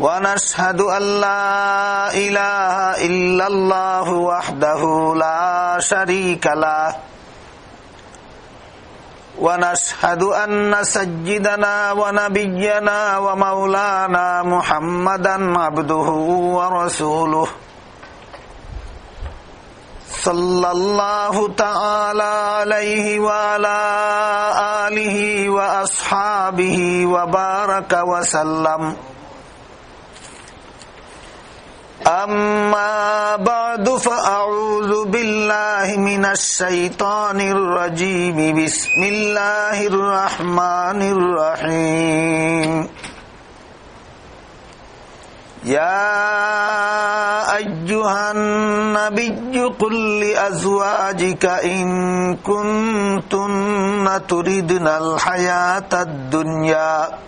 ونشهد أن لا إله إلا الله وحده لا شريك له ونشهد أن سجدنا ونبينا ومولانا محمدا عبده ورسوله صلى الله تعالى عليه وعلى آله وأصحابه وبارك وسلم وبارك وسلم أما بعد فأعوذ بالله من الشيطان الرجيم. بسم الله الرحمن الرحيم. يا أيها النبي قل لأزواجك إن كنتن تردن الحياة الدنيا.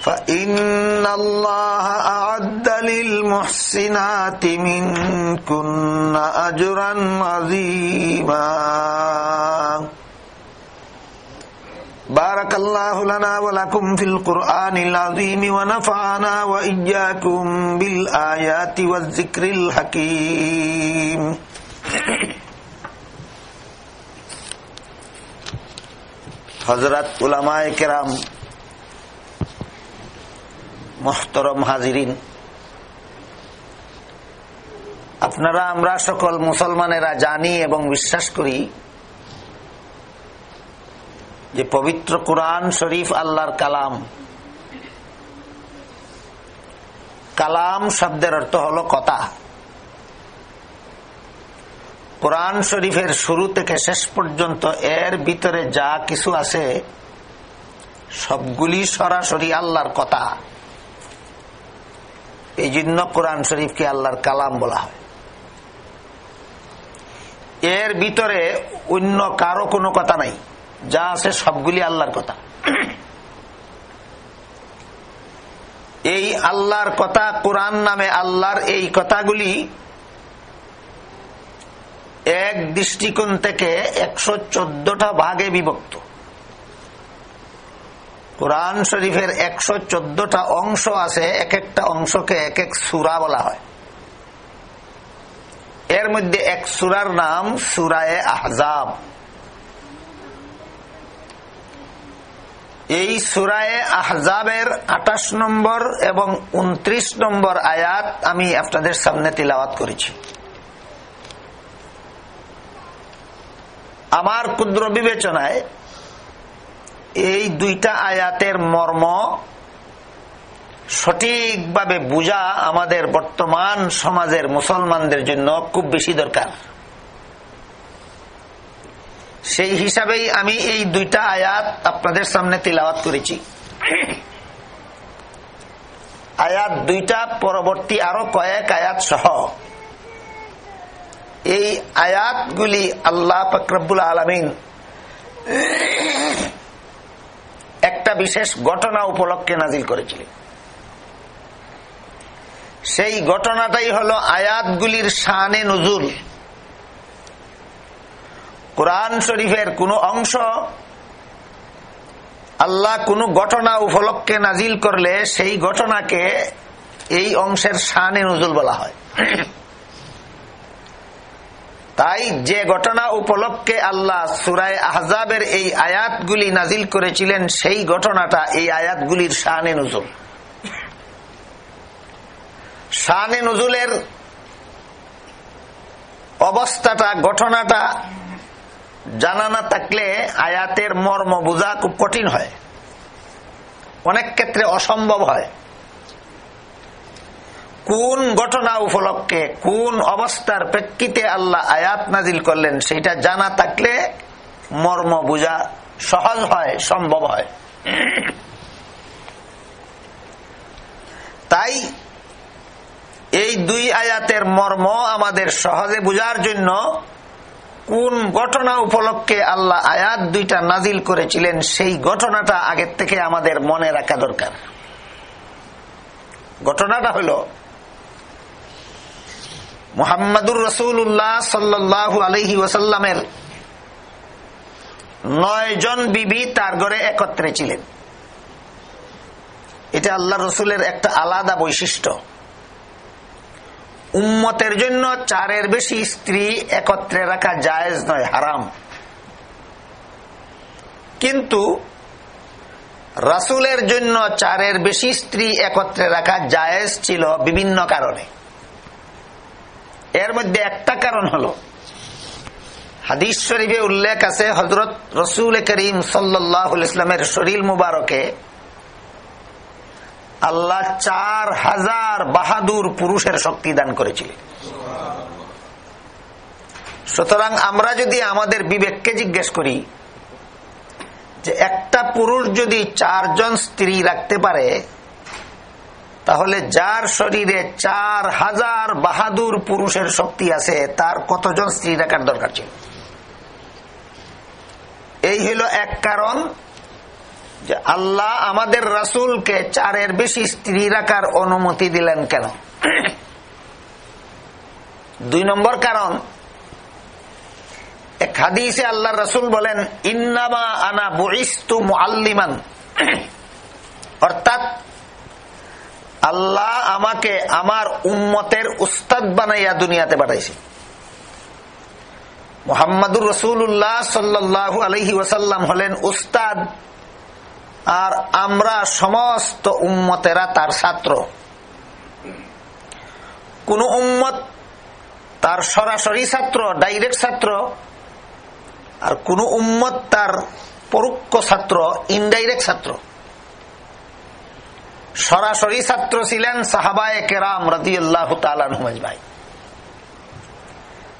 فإن الله أعد للمحسنات منكن أجرا عظيما. بارك الله لنا ولكم في القرآن العظيم ونفعنا وإياكم بالآيات والذكر الحكيم. حضرت علماء کرام মোহতরম হাজিরিন। আপনারা, আমরা সকল মুসলমানেরা জানি এবং বিশ্বাস করি যে পবিত্র কোরআন শরীফ আল্লাহর কালাম। কালাম শব্দের অর্থ হল কথা। কোরআন শরীফের শুরু থেকে শেষ পর্যন্ত এর ভিতরে যা কিছু আছে, সবগুলি সরাসরি আল্লাহর কথা। এই জন্য কোরআন শরীফকে আল্লাহর কালাম বলা হয়। এর ভিতরে অন্য কারও কোনো কথা নাই। যা আছে সবগুলি আল্লাহর কথা। এই আল্লাহর কথা কোরআন নামে আল্লাহর এই কথাগুলি এক দৃষ্টিকোণ থেকে একশো চোদ্দটা ভাগে বিভক্ত। কোরআন শরীফের একশো চোদ্দটা অংশ আছে, এক একটা অংশকে এক এক সুরা বলা হয়। এর মধ্যে এক সুরার নাম সুরায় আহজাব। এই সুরায় আহজাবের আঠাশ নম্বর এবং উনত্রিশ নম্বর আয়াত আমি আপনাদের সামনে তিলাওয়াত করেছি। আমার ক্ষুদ্র বিবেচনায় এই দুইটা আয়াতের মর্ম সঠিকভাবে বুঝা আমাদের বর্তমান সমাজের মুসলমানদের জন্য খুব বেশি দরকার। সেই হিসাবেই আমি এই দুইটা আয়াত আপনাদের সামনে তিলাওয়াত করেছি। আয়াত দুইটা, পরবর্তী আরও কয়েক আয়াত সহ। এই আয়াতগুলি আল্লাহ ফকরবুল আলমিন একটা বিশেষ ঘটনা উপলক্ষে নাজিল করেছিলেন। সেই ঘটনাটাই হলো আয়াতগুলির শানে নজুল। কোরআন শরীফের কোন অংশ আল্লাহ কোন ঘটনা উপলক্ষে নাজিল করলে সেই ঘটনাকে এই অংশের শানে নজুল বলা হয়। তাই যে ঘটনা উপলক্ষে আল্লাহ সুরায় আহজাবের এই আয়াতগুলি নাজিল করেছিলেন, সেই ঘটনাটা এই আয়াতগুলির শানে নজুল। শানে নজুলের অবস্থাটা, ঘটনাটা জানা না থাকলে আয়াতের মর্ম বোঝা খুব কঠিন হয়। অনেক ক্ষেত্রে অসম্ভব হয়। কোন ঘটনা উপলক্ষে, কোন অবস্থার প্রেক্ষিতে আল্লাহ আয়াত নাজিল করলেন, সেটা জানা থাকলে মর্ম বোঝা সহজ হয়, সম্ভব হয়। তাই এই দুই আয়াতের মর্ম আমাদের সহজে বুঝার জন্য কোন ঘটনা উপলক্ষে আল্লাহ আয়াত দুইটা নাজিল করেছিলেন, সেই ঘটনাটা আগের থেকে আমাদের মনে রাখা দরকার। ঘটনাটা হল মোহাম্মদুর রসুল্লাহ সাল্লাহ আলহি ওসাল্লামের নয় জন বিবি তার ঘরে একত্রে ছিলেন। এটা আল্লাহ রসুলের একটা আলাদা বৈশিষ্ট্য। উম্মতের জন্য চারের বেশি স্ত্রী একত্রে রাখা জায়েজ নয়, হারাম। কিন্তু রাসুলের জন্য চারের বেশি স্ত্রী একত্রে রাখা জায়েজ ছিল বিভিন্ন কারণে। এর মধ্যে একটা কারণ হল, হাদিস শরীফে উল্লেখ আছে হজরত রসুল করিম সাল্লাহ ইসলামের শরীর মুবারকে আল্লাহ চার হাজার বাহাদুর পুরুষের শক্তি দান করেছিলেন। সুতরাং আমরা যদি আমাদের বিবেককে জিজ্ঞেস করি যে একটা পুরুষ যদি চারজন স্ত্রী রাখতে পারে তাহলে যার শরীরে চার হাজার বাহাদুর পুরুষের শক্তি আছে, তার কতজন স্ত্রী রাখার দরকার ছিল? এই হলো এক কারণ যে আল্লাহ আমাদের রাসুলকে চারের বেশি স্ত্রী রাখার অনুমতি দিলেন কেন? দুই নম্বর কারণ, এক হাদিসে আল্লাহ রসুল বলেন, ইন্নামা আনা বইস্তু মুআল্লিমান। অর্থাৎ আল্লাহ আমাকে আমার উম্মতের উস্তাদ বানাইয়া দুনিয়াতে পাঠাইছে। মোহাম্মদুর রসুল্লাহ সাল্লাহ আলহি ওসাল্লাম হলেন উস্তাদ, আর আমরা সমস্ত উম্মতেরা তার ছাত্র। কোন উম্মত তার সরাসরি ছাত্র, ডাইরেক্ট ছাত্র, আর কোন উম্মত তার পরোক্ষ ছাত্র ইনডাইরেক্ট ছাত্র। সরাসরি ছাত্র ছিলেন সাহাবায় কেরাম রাজিউল্লাহ ভাই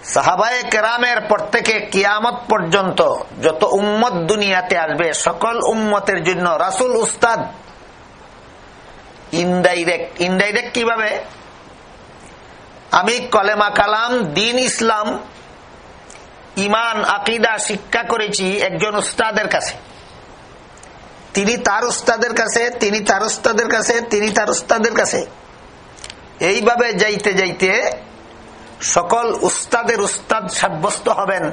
সাহাবায় কেরামের পর থেকে কিয়ামত পর্যন্ত যত উম্মত দুনিয়াতে আসবে, সকল উম্মতের জন্য রাসুল, উস্তাদ, ইনডাইরেক্ট ইনডাইরেক্ট কীভাবে? আমি কলেমা কালাম, দিন ইসলাম ইমান আকিদা, শিক্ষা করেছি একজন উস্তাদের কাছে। তিনি তার উস্তাদের কাছে, তিনি তার উস্তাদের কাছে, তিনি তার উস্তাদের কাছে। এইভাবে যাইতে যাইতে সকল উস্তাদের উস্তাদ সাব্যস্ত হবেন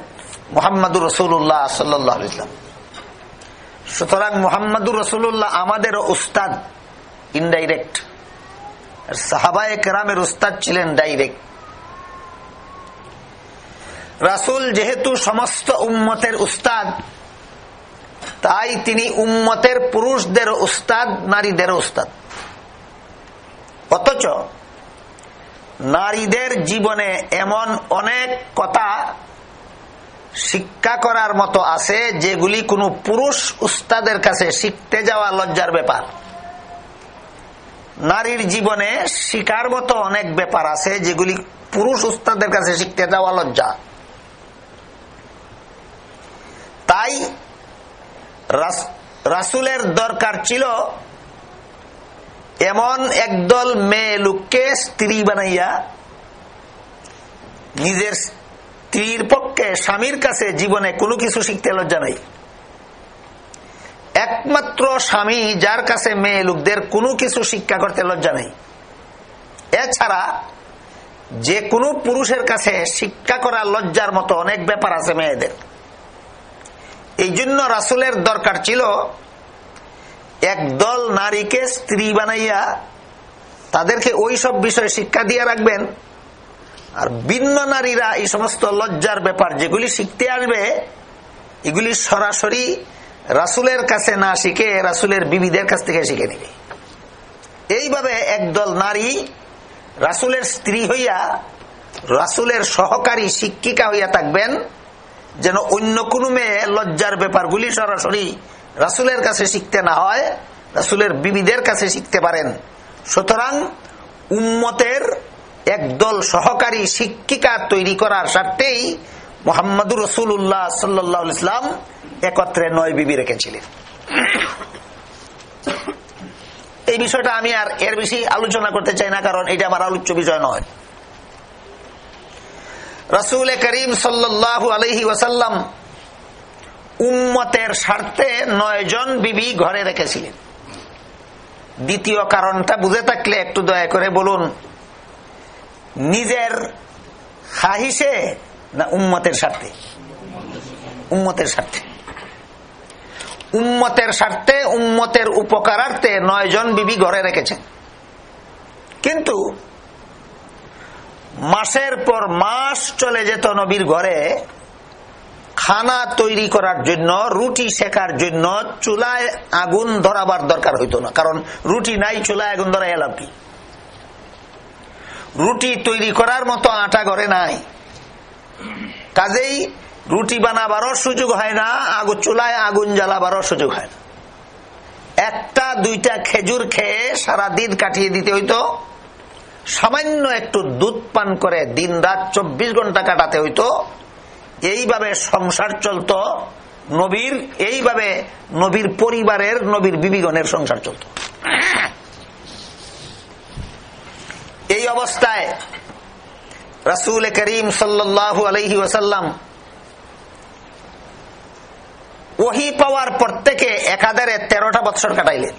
মোহাম্মদুর রসুল্লাহ সাল্লাহ ইসলাম সুতরাং মোহাম্মদুর রসুল্লাহ আমাদের উস্তাদ ইনডাইরেক্ট সাহাবায় কেরামের উস্তাদ ছিলেন ডাইরেক্ট রাসুল যেহেতু সমস্ত উম্মতের উস্তাদ তাই তিনি উম্মতের পুরুষদের উস্তাদ, নারীদের উস্তাদ। অথচ নারীদের জীবনে এমন অনেক কথা শিক্ষা করার মতো আছে, যেগুলি কোনো পুরুষ উস্তাদের কাছে শিখতে যাওয়া লজ্জার ব্যাপার। নারীর জীবনে শিকার মতো অনেক ব্যাপার আছে, যেগুলি পুরুষ উস্তাদের কাছে শিখতে যাওয়া লজ্জা। তাই রাসুলের দরকার ছিল এমন একদল মেয়ে লোককে স্ত্রী বানাইয়া নিজের স্ত্রীর পক্ষে স্বামীর কাছে জীবনে কোনো কিছু শিখতে লজ্জা নাই। একমাত্র স্বামী যার কাছে মেয়ে লোকদের কোনো কিছু শিক্ষা করতে লজ্জা নাই। এছাড়া যে কোনো পুরুষের কাছে শিক্ষা করা লজ্জার মতো অনেক ব্যাপার আছে মেয়েদের। এই জন্য রাসুলের দরকার ছিল একদল নারীকে স্ত্রী বানাইয়া তাদেরকে ওই সব বিষয়ে শিক্ষা দিয়ে রাখবেন। আর ভিন্ন নারীরা এই সমস্ত লজ্জার ব্যাপার যেগুলি শিখতে আসবে, এগুলি সরাসরি রাসুলের কাছে না শিখে রাসুলের বিবিদের কাছ থেকে শিখে নিবে এইভাবে একদল নারী রাসুলের স্ত্রী হইয়া রাসুলের সহকারী শিক্ষিকা হইয়া থাকবেন। যেন অন্য কোন মেয়ে লজ্জার ব্যাপারগুলি সরাসরি রাসুলের কাছে শিখতে না হয়, রাসুলের বিবিদের কাছে শিখতে পারেন। সুতরাং উম্মতের একদল সহকারী শিক্ষিকা তৈরি করার স্বার্থেই মোহাম্মদুর রসুল্লাহ সাল্লাহ ইসলাম একত্রে নয় বিবি রেখেছিলেন। এই বিষয়টা আমি আর এর বেশি আলোচনা করতে চাই না, কারণ এটা আমার আলোচ্য বিষয় নয়। রসুল করিম সাল্লু আলহি ওয়াসাল্লাম উম্মতের স্বার্থে নয় জন বিবি ঘরে রেখেছিলেন। দ্বিতীয় কারণটা বুঝে থাকলে একটু দয়া করে বলুন, নিজের খাহিসে না উম্মতের স্বার্থে? উম্মতের স্বার্থে। উম্মতের স্বার্থে, উম্মতের উপকারার্থে নয় জন বিবি ঘরে রেখেছেন। কিন্তু মাসের পর মাস চলে যেত নবীর ঘরে। খানা তৈরি করার জন্য, রুটি শেখার জন্য চুলায় আগুন ধরাবার দরকার হইতো না। কারণ রুটি নাই, চুলায় আগুন ধরা এলাম রুটি তৈরি করার মতো আটা ঘরে নাই। কাজেই রুটি বানাবারও সুযোগ হয় না, আগু, চুলায় আগুন জ্বালাবারও সুযোগ হয় না। একটা, দুইটা খেজুর খেয়ে সারা দিন কাটিয়ে দিতে হইতো। সামান্য একটু দুধ পান করে দিন রাত চব্বিশ ঘণ্টা কাটাতে হইতো, এইভাবে সংসার চলত, নবীর, এইভাবে নবীর পরিবারের, নবীর বিবিগণের সংসার চলত। এই অবস্থায় রাসুল করিম সাল্লাহ আলহি ওসাল্লাম ওহি পাওয়ার পর থেকে একাধারে তেরোটা বৎসর কাটাইলেন।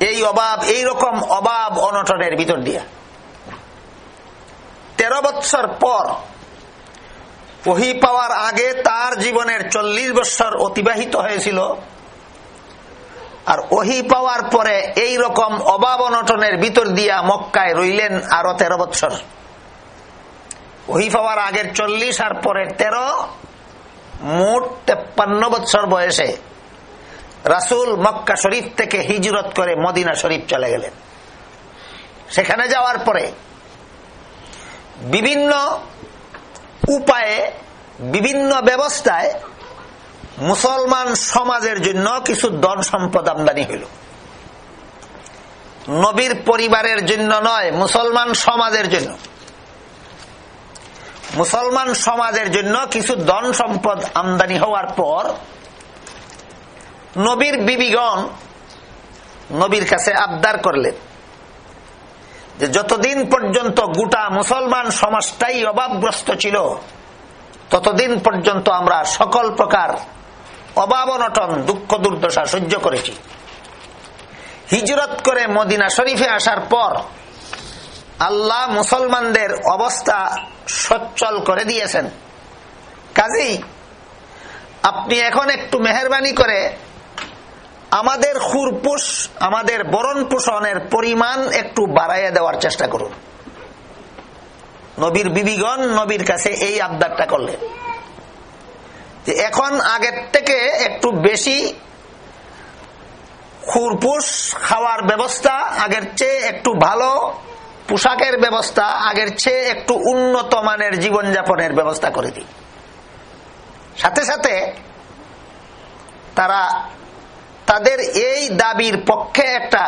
এই অভাব, এই রকম অভাব অনটনের ভিতর দিয়া। তেরো বৎসর পর ওহি পাওয়ার আগে তার জীবনের চল্লিশ বৎসর অতিবাহিত হয়েছিল। আর ওহি পাওয়ার পরে এই রকম অভাব অনটনের ভিতর দিয়া মক্কায় রইলেন আরও তেরো বৎসর। ওহি পাওয়ার আগের চল্লিশ আর পরের তেরো মোট তেপ্পান্ন বৎসর বয়সে। রাসুল মক্কা শরীফ থেকে হিজরত করে মদিনা শরীফ চলে গেলেন। সেখানে যাওয়ার পরে বিভিন্ন উপায়ে, বিভিন্ন ব্যবস্থায় মুসলমান সমাজের জন্য কিছু ধন সম্পদ আমদানি হইল নবীর পরিবারের জন্য নয়, মুসলমান সমাজের জন্য। মুসলমান সমাজের জন্য কিছু ধন সম্পদ আমদানি হওয়ার পর নবীর বিবিগণ নবীর কাছে আবদার করলেন যে যতদিন পর্যন্ত গোটা মুসলমান সমাজটাই অভাবগ্রস্ত ছিল, ততদিন পর্যন্ত আমরা সকল প্রকার অভাব অনটন, দুঃখ দুর্দশা সহ্য করেছি। হিজরত করে মদিনা শরীফে আসার পর আল্লাহ মুসলমানদের অবস্থা সচ্ছল করে দিয়েছেন। কাজেই আপনি এখন একটু মেহরবানি করে আমাদের খুরপুষ, আমাদের বরণ পোষণের পরিমাণ একটু বাড়াইয়া দেওয়ার চেষ্টা করুন। নবীর বিবিগণ নবীর কাছে এই আবদারটা করলেন। এখন আগের থেকে একটু বেশি খুরপুষ খাওয়ার ব্যবস্থা, আগের চেয়ে একটু ভালো পোশাকের ব্যবস্থা, আগের চেয়ে একটু উন্নত মানের জীবনযাপনের ব্যবস্থা করে দিই। সাথে সাথে তারা তাদের এই দাবির পক্ষে একটা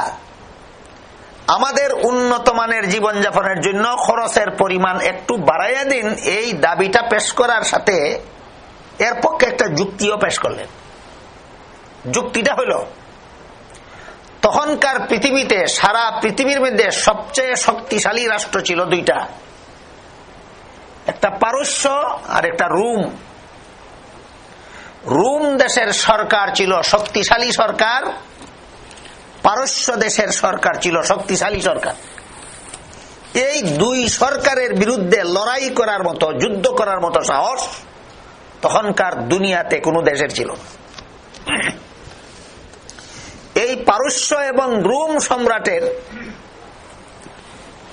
আমাদের উন্নত মানের জীবনযাপনের জন্য খরচের পরিমাণ একটু বাড়াইয়া দিন, এই দাবিটা পেশ করার সাথে এর পক্ষে একটা যুক্তিও পেশ করলেন। যুক্তিটা হইল তখনকার পৃথিবীতে সারা পৃথিবীর মধ্যে সবচেয়ে শক্তিশালী রাষ্ট্র ছিল দুইটা। একটা পারস্য আর একটা রুম। রুম দেশের সরকার ছিল শক্তিশালী সরকার, পারস্য দেশের সরকার ছিল শক্তিশালী সরকার। এই দুই সরকারের বিরুদ্ধে লড়াই করার মতো, যুদ্ধ করার মতো সাহস তখনকার দুনিয়াতে কোনো দেশের ছিল এই পারস্য এবং রোম সম্রাটের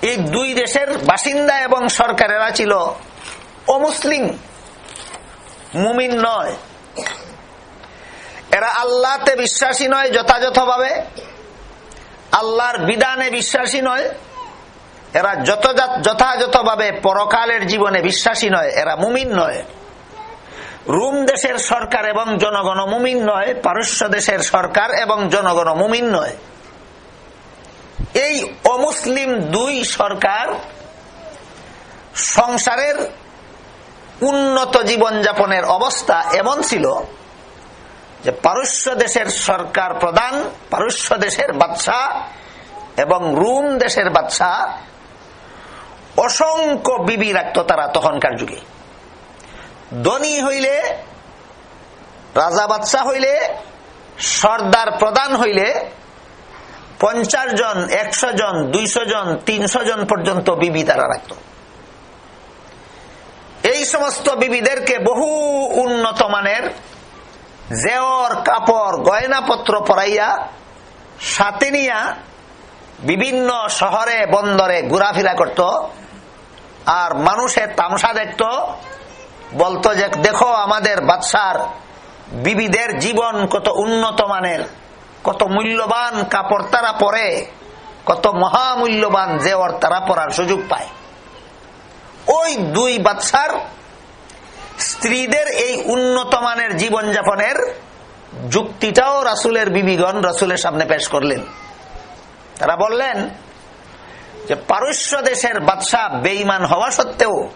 এই দুই দেশের বাসিন্দা এবং সরকারেরা ছিল অমুসলিম, মুমিন নয়। এরা আল্লাহতে বিশ্বাসী নয়, যথাযথভাবে। আল্লাহর বিধানে বিশ্বাসী নয়। এরা যত যথাযথভাবে পরকালের জীবনে বিশ্বাসী নয়, এরা মুমিন নয়। রুম দেশের সরকার এবং জনগণ মুমিন নয়, পারস্য দেশের সরকার এবং জনগণ মুমিন নয়। এই অমুসলিম দুই সরকার সংসারের উন্নত জীবনযাপনের অবস্থা এমন ছিল যে পারস্য দেশের সরকার প্রধান, পারস্য দেশের বাদশাহ এবং রুম দেশের বাদশাহ অসংখ্য বিবি রাখত তারা তখনকার যুগে। ধনী হইলে, রাজা বাদশাহ হইলে, সর্দার প্রধান হইলে পঞ্চাশ জন, একশো জন, দুইশো জন, তিনশো জন পর্যন্ত বিবি তারা রাখত। এই সমস্ত বিবিদেরকে বহু উন্নত মানের জেওর, কাপড়, গয়নাপত্র পরাইয়া, সাথে নিয়া বিভিন্ন শহরে, বন্দরে ঘোরাফেরা করত। আর মানুষের তামসা দেখত, বলতো যে, দেখো আমাদের বাদশার বিবিদের জীবন কত উন্নত মানের, কত মূল্যবান কাপড় তারা পরে, কত মহামূল্যবান জেওর তারা পরার সুযোগ পায়। ওই দুই বাদশার স্ত্রীদের এই উন্নত মানের জীবনযাপনের যুক্তিটাও রাসুলের বিবিগণ রাসুলের সামনে পেশ করলেন। তারা বললেন যে, পারস্য দেশের বাদশাহ বেইমান হওয়া সত্ত্বেও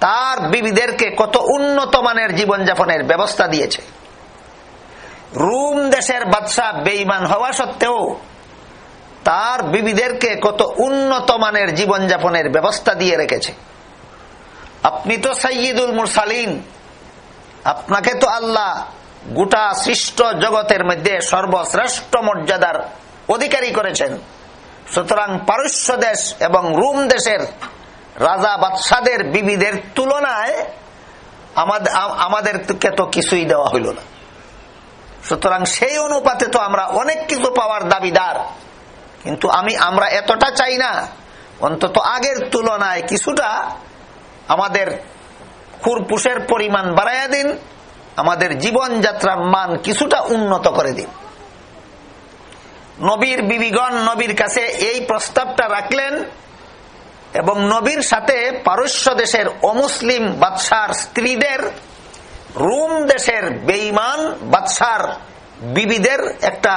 তার বিবিদেরকে কত উন্নত মানের জীবনযাপনের ব্যবস্থা দিয়েছে। রুম দেশের বাদশাহ বেইমান হওয়া সত্ত্বেও তার বিবিদেরকে কত উন্নত মানের জীবনযাপনের ব্যবস্থা দিয়ে রেখেছে। আপনি তো সৈয়দুল মুরসালিন। আপনাকে তো আল্লাহ গোটা সৃষ্ট জগতের মধ্যে সর্বশ্রেষ্ঠ মর্যাদার অধিকারী করেছেন। সুতরাং পারস্য দেশ এবং রুম দেশের রাজা বাদশাদের বিবিদের তুলনায় আমাদেরকে তো কিছুই দেওয়া হইল না। সুতরাং সেই অনুপাতে তো আমরা অনেক কিছু পাওয়ার দাবিদার। কিন্তু আমি, আমরা এতটা চাই না। অন্তত আগের তুলনায় কিছুটা আমাদের খুরপুষের পরিমাণ বাড়াইয়া দিন, আমাদের জীবনযাত্রার মান কিছুটা উন্নত করে দিন। নবীর বিবিগণ নবীর কাছে এই প্রস্তাবটা রাখলেন এবং নবীর সাথে পারস্য দেশের অমুসলিম বাদশার স্ত্রীদের, রুম দেশের বেইমান বাদশার বিবিদের একটা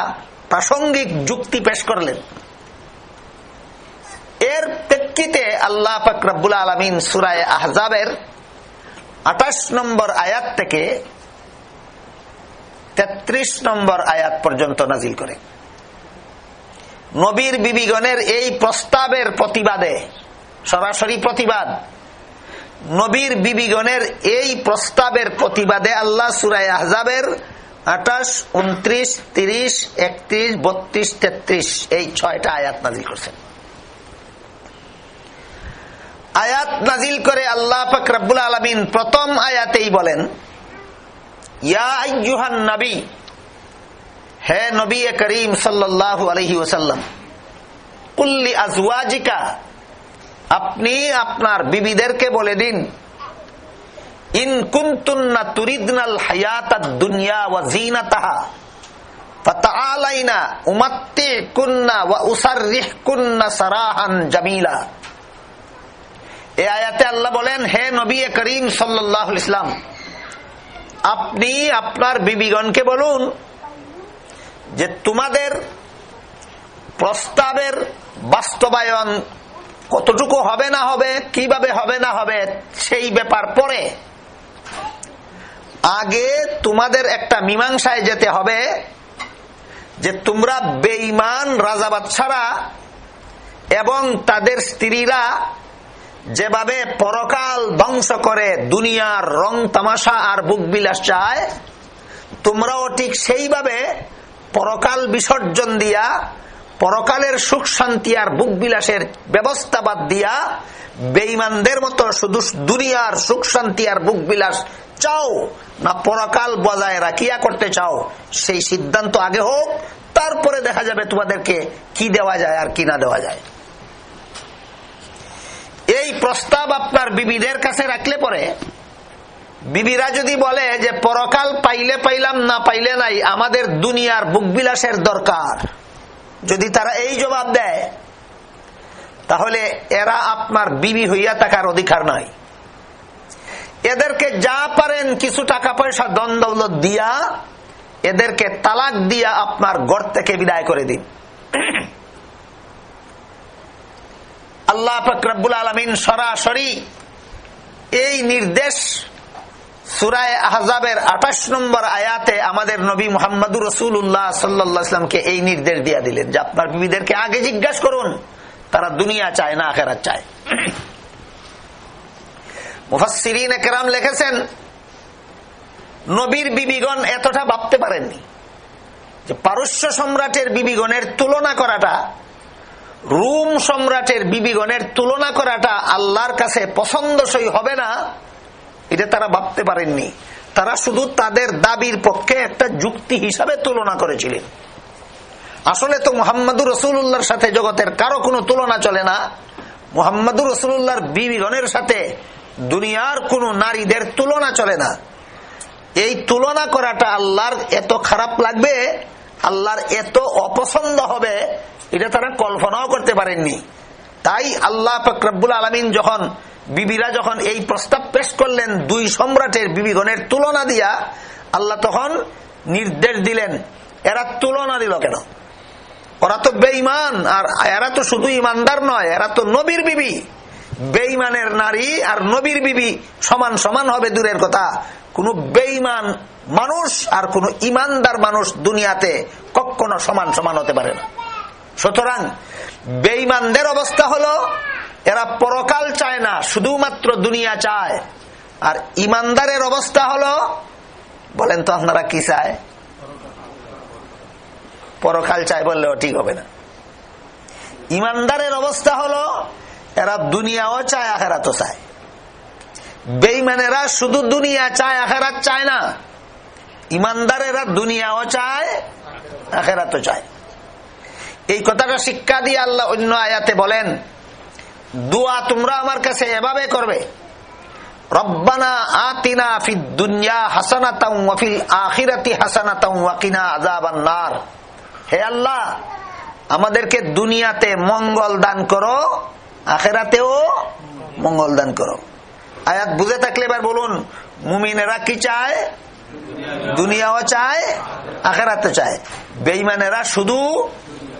প্রাসঙ্গিক যুক্তি পেশ করলেন। এর প্রেক্ষিতে আল্লাহ ফকরাবুল আলমিন সুরায় আহজাবের আঠাশ নম্বর আয়াত থেকে তেত্রিশ নম্বর আয়াত পর্যন্ত নাজিল করে। নবীর বিবিগণের এই প্রস্তাবের প্রতিবাদে, সরাসরি প্রতিবাদ, নবীর বিবিগণের এই প্রস্তাবের প্রতিবাদে আল্লাহ সুরায় আহজাবের আঠাশ, উনত্রিশ, তিরিশ, একত্রিশ, বত্রিশ, তেত্রিশ। এই ছয়টা আয়াত নাজিল করছেন। আয়াত নাজিল করে আল্লাহ ফকরাবুল আলমিন প্রথম আয়াতেই বলেন নবী, হে নবী করিম সাল্লাল্লাহু আপনি আপনার বিবিদেরকে বলে দিন দুনিয়া ওয়া ওয়া সারাহান জামিলা। আয়াতে আল্লাহ বলেন, হে নবী করিম ইসলাম আপনি আপনার বিবিগণকে বলুন যে তোমাদের প্রস্তাবের বাস্তবায়ন কতটুকু হবে না হবে, কীভাবে হবে না হবে, সেই ব্যাপার পরে আগে তোমাদের একটা মীমাংসায় যেতে হবে যে তোমরা বেইমান রাজা বাচ্চারা এবং তাদের স্ত্রীরা যেভাবে পরকাল ধ্বংস করে দুনিয়ার রং তামাশা আর বুক বিলাস চায়, তোমরাও ঠিক সেইভাবে পরকাল বিসর্জন দিয়া, পরকালের সুখ শান্তি আর বুক বিলাসের ব্যবস্থা বাদ দিয়া বেইমানদের মতো শুধু দুনিয়ার সুখ শান্তি আর বুক বিলাস চাও? না পরকাল বজায় রাখিয়া করতে চাও? সেই সিদ্ধান্ত আগে হোক, তারপরে দেখা যাবে তোমাদেরকে কি দেওয়া যায় আর কি না দেওয়া যায়। এই প্রস্তাব আপনার বিবিদের কাছে রাখলে পরে বিবিরা যদি বলে যে পরকাল পাইলে পাইলাম, না পাইলে নাই, আমাদের দুনিয়ার বুক বিলাসের দরকার। যদি তারা এই জবাব দেয়, তাহলে এরা আপনার বিবি হইয়া থাকার অধিকার নাই। এদেরকে যা পারেন কিছু টাকা পয়সা দন্দৌলত দিয়া, এদেরকে তালাক দিয়া আপনার গড় থেকে বিদায় করে দিন। আল্লাহ ফকরাবুল আলমিন সরাসরি এই নির্দেশ সুরায় আহজাবের আঠাশ নম্বর আয়াতে আমাদের নবী মোহাম্মদুর রসুল্লাহ সাল্লামকে এই নির্দেশ দিয়া দিলেন যে আপনার বিবিদেরকে আগে জিজ্ঞাসা করুন, তারা দুনিয়া চায় না আখেরাত চায়। মুফাসিরিন একরাম লিখেছেন, নবীর বিবিগণ এতটা ভাবতে পারেননি যে পারস্য সম্রাটের বিবিগণের তুলনা করাটা, রুম সম্রাটের বিবিগণের তুলনা করাটা আল্লাহর কাছে পছন্দসই হবে না, এটা তারা ভাবতে পারেননি। তারা শুধু তাদের দাবির পক্ষে একটা যুক্তি হিসাবে তুলনা করেছিলেন। আসলে তো মোহাম্মদুর রসুল্লাহর সাথে জগতের কারও কোনো তুলনা চলে না। মোহাম্মদুর রসুল্লাহর বিবিগণের সাথে দুনিয়ার কোন নারীদের তুলনা চলে না। এই তুলনা করাটা আল্লাহর এত খারাপ লাগবে, আল্লাহর এত অপছন্দ হবে, এটা তারা কল্পনাও করতে পারেননি। তাই আল্লাহ ফকরাবুল আলমিন যখন, বিবিরা যখন এই প্রস্তাব পেশ করলেন দুই সম্রাটের বিবিগণের তুলনা দিয়া, আল্লাহ তখন নির্দেশ দিলেন, এরা তুলনা দিল কেন? ওরা তো বেঈমান, আর এরা তো শুধু ইমানদার নয়, এরা তো নবীর বিবি। বেঈমানের নারী আর নবীর বিবি সমান সমান হবে দূরের কথা। কোন বেঈমান মানুষ আর কোন ইমানদার মানুষ দুনিয়াতে কখনো সমান সমান হতে পারে না। সুতরাং বেঈমানদের অবস্থা হলো, এরা পরকাল চায় না, শুধুমাত্র দুনিয়া চায়। আর ইমানদারের অবস্থা হলো, বলেন তো আপনারা কি চায়? পরকাল চায় বললেও ঠিক হবে না। ইমানদারের অবস্থা হলো এরা দুনিয়াও চায়, আখেরাতও চায়। বেইমানেরা শুধু দুনিয়া চায়, আখেরাত চায় না। ইমানদারেরা দুনিয়াও চায়, আখেরাতও চায়। এই কথাটা শিক্ষা দিয়ে আল্লাহ অন্য আয়াতে বলেন, দোয়া তোমরা আমার কাছে এভাবে করবে আখিরাতি আমাদেরকে দুনিয়াতে মঙ্গল দান করো আখেরাতেও মঙ্গল দান করো। আয়াত বুঝে থাকলে এবার বলুন, মুমিনেরা কি চায়? দুনিয়াও চায় আখেরাতে চায়। বেইমানেরা শুধু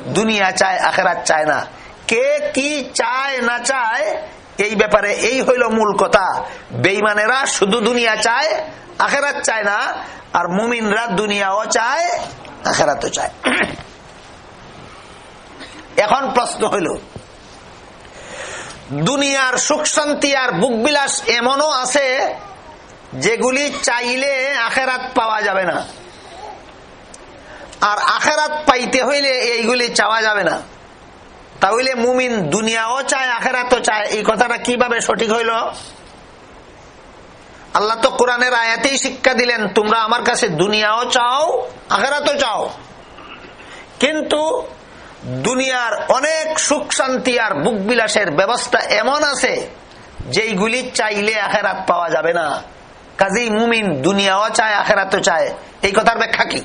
দুনিয়া চায়, আখেরাত চায় না। কে কি চায়, না চায়, এই ব্যাপারে এই হইল মূল কথা। বেইমানেরা শুধু দুনিয়া চায়, আখেরাত চায় না, আর মুমিনরা দুনিয়াও চায়, আখেরাতও চায়। এখন প্রশ্ন হইল দুনিয়ার সুখ শান্তি আর বুকবিলাস এমনও আছে যেগুলি চাইলে আখেরাত পাওয়া যাবে না। আর আখেরাত পাইতে হইলে এইগুলি চাওয়া যাবে না। তাহলে মুমিন দুনিয়াও চায়, আখেরাতও চায়। এই কথাটা কীভাবে সঠিক হইল? আল্লাহ তো কোরআনের আয়াতেই শিক্ষা দিলেন, তোমরা আমার কাছে দুনিয়াও চাও, আখেরাতও চাও। কিন্তু দুনিয়ার অনেক সুখ শান্তি আর বুক বিলাসের ব্যবস্থা এমন আছে, যেইগুলি চাইলে আখেরাত পাওয়া যাবে না। কাজেই মুমিন দুনিয়াও চায়, আখেরাতও চায়। এই কথার ব্যাখ্যা কি?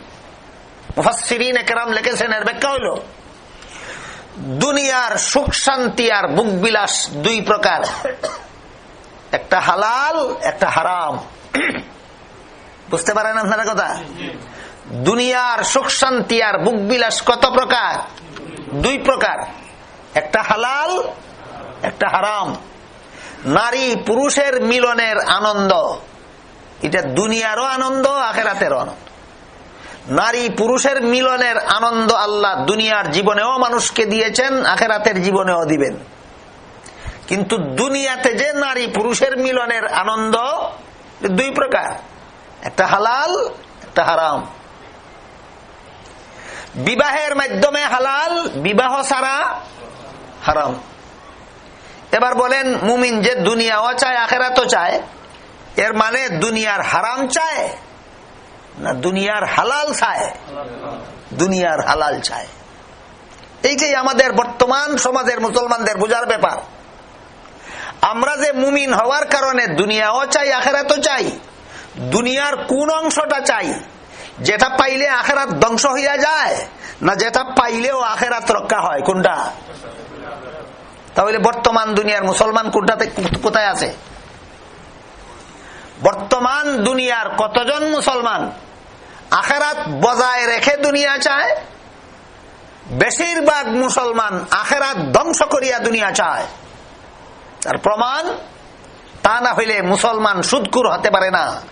দুনিয়ার সুখ শান্তি আর বুক বিলাস কত প্রকার? দুই প্রকার। একটা হালাল, একটা হারাম। নারী পুরুষের মিলনের আনন্দ। এটা দুনিয়ারও আনন্দ, আখেরাতেরও আনন্দ। নারী পুরুষের মিলনের আনন্দ আল্লাহ দুনিয়ার জীবনেও মানুষকে দিয়েছেন, আখেরাতের জীবনেও দিবেন। কিন্তু দুনিয়াতে যে নারী পুরুষের মিলনের আনন্দ, দুই প্রকার। একটা হালাল, একটা হারাম। বিবাহের মাধ্যমে হালাল, বিবাহ ছাড়া হারাম। এবার বলেন, মুমিন যে দুনিয়াও চায়, আখেরাতও চায়, এর মানে দুনিয়ার হারাম চায় না দুনিয়ার হালাল চায়? দুনিয়ার হালাল চায়। এইটাই আমাদের বর্তমান সমাজের মুসলমানদের বোঝার ব্যাপার। আমরা যে মুমিন হওয়ার কারণে দুনিয়াও চাই, আখেরাতও চাই, দুনিয়ার কোন অংশটা চাই যেটা পাইলে আখেরাত ধ্বংস হইয়া যায়, না যেটা পাইলেও আখেরাত রক্ষা হয়, কোনটা? তাহলে বর্তমান দুনিয়ার মুসলমান কোনটাতে কোথায় আছে? বর্তমান দুনিয়ার কতজন মুসলমান? আখেরাত বজায় রেখে দুনিয়া চায়, বেশিরভাগ মুসলমান আখেরাত ধ্বংস করিয়া দুনিয়া চায়। তার প্রমাণ, তা না হইলে মুসলমান সুদকুর হতে পারে না।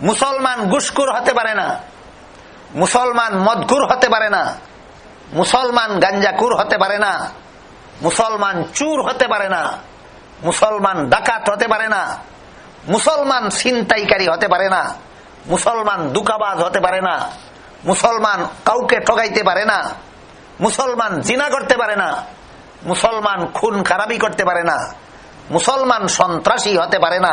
মুসলমান গুসকুর হতে পারে না মুসলমান মদকুর হতে পারে না মুসলমান গাঞ্জাকুর হতে পারে না মুসলমান চুর হতে পারে না মুসলমান ডাকাত হতে পারে না মুসলমান ছিনতাইকারী হতে পারে না মুসলমান দুকাবাজ হতে পারে না মুসলমান কাউকে ঠগাইতে পারে না মুসলমান জিনা করতে পারে না মুসলমান খুন খারাপি করতে পারে না মুসলমান সন্ত্রাসী হতে পারে না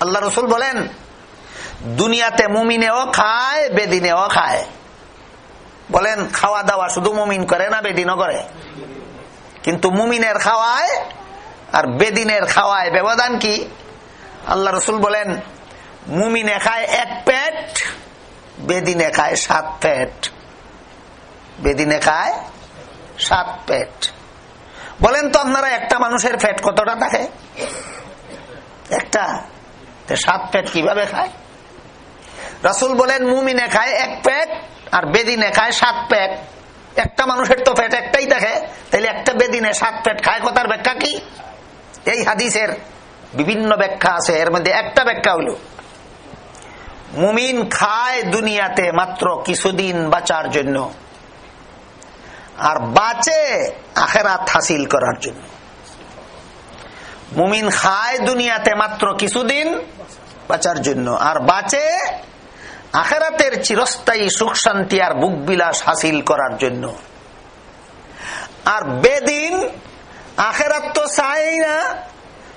আল্লাহ রসুল বলেন, দুনিয়াতে মুমিনেও খায়, বেদিনেও খায়। বলেন, খাওয়া দাওয়া শুধু মুমিন করে না, বেদিনও করে। কিন্তু মুমিনের খাওয়ায় আর বেদিনের খাওয়ায় ব্যবধান কি? আল্লাহ রসুল বলেন, মুমিনে খায় এক পেট, বেদিনে খায় সাত পেট। বেদিনে খায় সাত পেট। বলেন তো আপনারা একটা মানুষের পেট কতটা থাকে? একটা। সাত পেট কীভাবে খায়? রাসুল বলেন, মুমিনে খায় এক পেট আর বেদিনে খায় সাত পেট। একটা মানুষের তো পেট একটাই দেখে তাহলে একটা বেদিনে সাত পেট খায় কথার ব্যাখ্যা কি? এই হাদিসের বিভিন্ন ব্যাখ্যা আছে, এর মধ্যে একটা ব্যাখ্যা হইল মুমিন খায় দুনিয়াতে মাত্র কিছুদিন বাঁচার জন্য, আর বাঁচে আখেরাত হাসিল করার জন্য। মুমিন খায় দুনিয়াতে মাত্র কিছুদিন বাঁচার জন্য। আর বাঁচে আখেরাতের চিরস্থায়ী সুখ শান্তি আর বুক বিলাস হাসিল করার জন্য। আর বেদিন আখেরাত তো চাই না।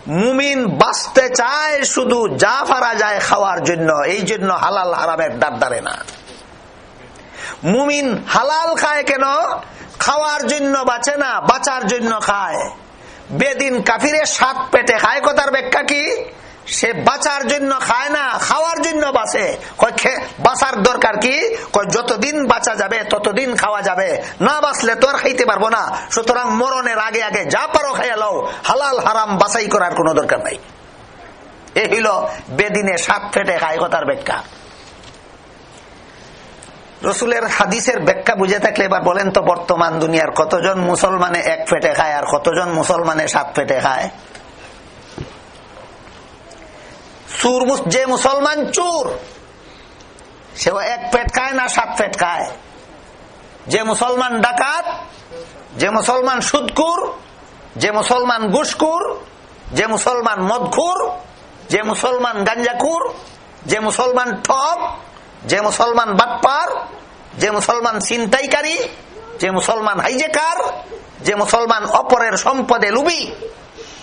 মুমিন বাঁচতে চায় শুধু যা ফারা যায় খাওয়ার জন্য। এই জন্য হালাল হারামের দাঁড় দাঁড়ে না। মুমিন হালাল খায় কেন? খাওয়ার জন্য বাঁচে না, বাঁচার জন্য খায়। বেদিন কাফিরে সাত পেটে খায়। কথার ব্যাখ্যা কি? সে বাঁচার জন্য খায় না, খাওয়ার জন্য বাঁচে। বাঁচার দরকার কি? যতদিন বাঁচা যাবে, ততদিন খাওয়া যাবে। না বাঁচলে তো আর খাইতে পারব না। সুতরাং মরণের আগে আগে যা পারো খাইয়া লও। হালাল, হারাম বাছাই করার কোন দরকার নাই। এ হইল বেদিনে সাত ফেটে খায় কথার ব্যাখ্যা। রসুলের হাদিসের ব্যাখ্যা বুঝে থাকলে এবার বলেন তো বর্তমান দুনিয়ার কতজন মুসলমানে এক ফেটে খায় আর কতজন মুসলমানে সাত ফেটে খায়? চুর যে মুসলমান চুর, সেও এক পেট খায় না সাত পেট খায়। যে মুসলমান ডাকাত, যে মুসলমান সুদকুর যে মুসলমান গুসকুর যে মুসলমান মদখুর, যে মুসলমান গাঞ্জাকুর যে মুসলমান ঠক যে মুসলমান বাটপার, যে মুসলমান ছিনতাইকারী, যে মুসলমান হাইজেকার, যে মুসলমান অপরের সম্পদে লুবি।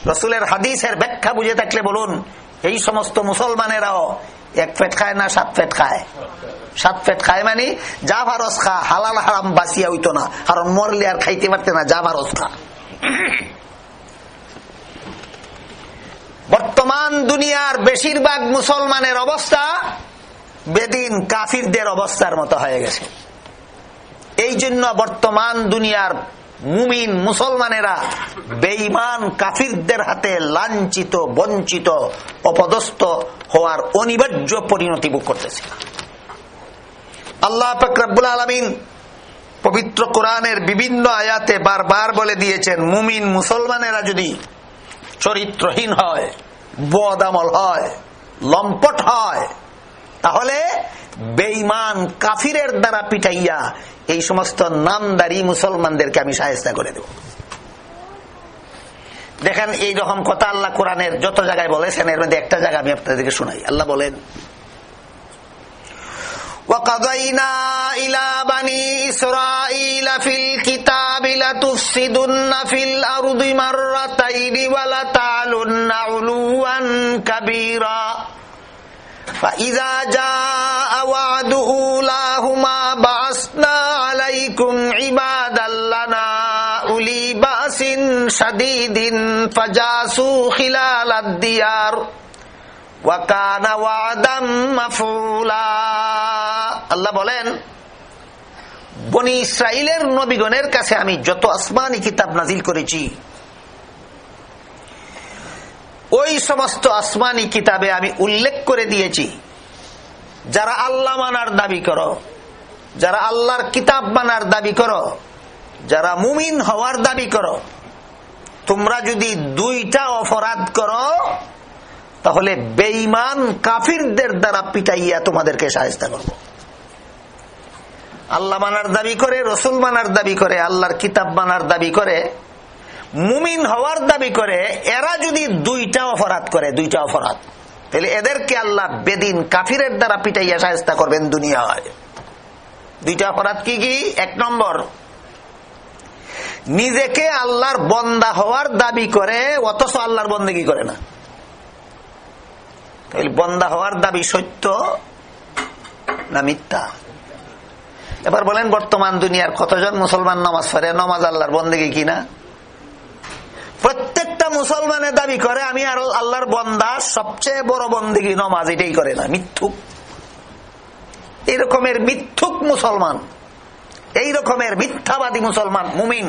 রসুলের হাদিসের ব্যাখ্যা বুঝে থাকলে বলুন, এই সমস্ত মুসলমানেরাও এক পেট খায় না সাত পেট খায়? সাত পেট খায় মানে যা ভারস খা, হালাল হারাম বাঁচিয়া হইতো না। কারণ মরলে আর খাইতে পারতে না, যা ভারস খা। বর্তমান দুনিয়ার বেশিরভাগ মুসলমানের অবস্থা বেদিন কাফিরদের অবস্থার মতো হয়ে গেছে। এই জন্য বর্তমান দুনিয়ার মুমিন মুসলমানেরা বেইমান কাফিরদের হাতে লাঞ্ছিত, বঞ্চিত, অপদস্থ হওয়ার অনিবার্য পরিণতি ভোগ করতেছে। আল্লাহ ফকরাবুল আলমিন পবিত্র কোরআনের বিভিন্ন আয়াতে বারবার বলে দিয়েছেন, মুমিন মুসলমানেরা যদি চরিত্রহীন হয় বদামল হয়, লম্পট হয় তাহলে বেইমান কাফিরের দ্বারা পিটাইয়া এই সমস্ত নামদারি মুসলমানদেরকে আমি সাহেস্তা করে দেব দেখেন এই রকম কথা আল্লাহ কোরআনের যত জায়গায় বলেছেন এর মধ্যে একটা জায়গা আমি আপনাদেরকে শোনাই আল্লাহ বলেন وقضينا إلى بني إسرائيل في الكتاب লাতুফসিদুন্না ফিল আরদি মাররাতাইনি ওয়া লাতালুন্না উলুয়ান কাবীরা فإذا جاء وعد أولاهما بعثنا عليكم عبادا لنا أولي بأس شديد فجاسوا خلال الديار وكان وعدا مفعولا আল্লাহ বলেন বনি ইসরায়েলের নবীগণের কাছে আমি যত আসমানি কিতাব নাজিল করেছি ওই সমস্ত আসমানি কিতাবে আমি উল্লেখ করে দিয়েছি। যারা আল্লাহ মানার দাবি করো, যারা আল্লাহর কিতাব মানার দাবি করো, যারা মুমিন হওয়ার দাবি করো, তোমরা যদি দুইটা অপরাধ করো, তাহলে বেইমান কাফিরদের দ্বারা পিটাইয়া তোমাদেরকে সাহায্য করব। আল্লাহ মানার দাবি করে, রসুল মানার দাবি করে, আল্লাহর কিতাব মানার দাবি করে মুমিন হওয়ার দাবি করে, এরা যদি দুইটা অপরাধ করে, দুইটা অপরাধ, তাহলে এদেরকে আল্লাহ বেদিন কাফিরের দ্বারা পিটাইয়া সাহস্তা করবেন দুনিয়ায়। দুইটা অপরাধ কি কি? এক নম্বর, নিজেকে আল্লাহর বন্দা হওয়ার দাবি করে, অথচ আল্লাহর বন্দেগি করে না? বন্দা হওয়ার দাবি সত্য না মিথ্যা? এবার বলেন, বর্তমান দুনিয়ার কতজন মুসলমান নামাজ পড়ে? নমাজ আল্লাহর বন্দেগি কিনা প্রত্যেকটা মুসলমানের দাবি করে, আমি আর আল্লাহর বন্দা সবচেয়ে বড় বন্দিগি, নমাজ এটাই করে না, মিথ্যুক। এই রকমের মিথ্যুক মুসলমান এই রকমের মিথ্যাবাদী মুসলমান, মুমিন,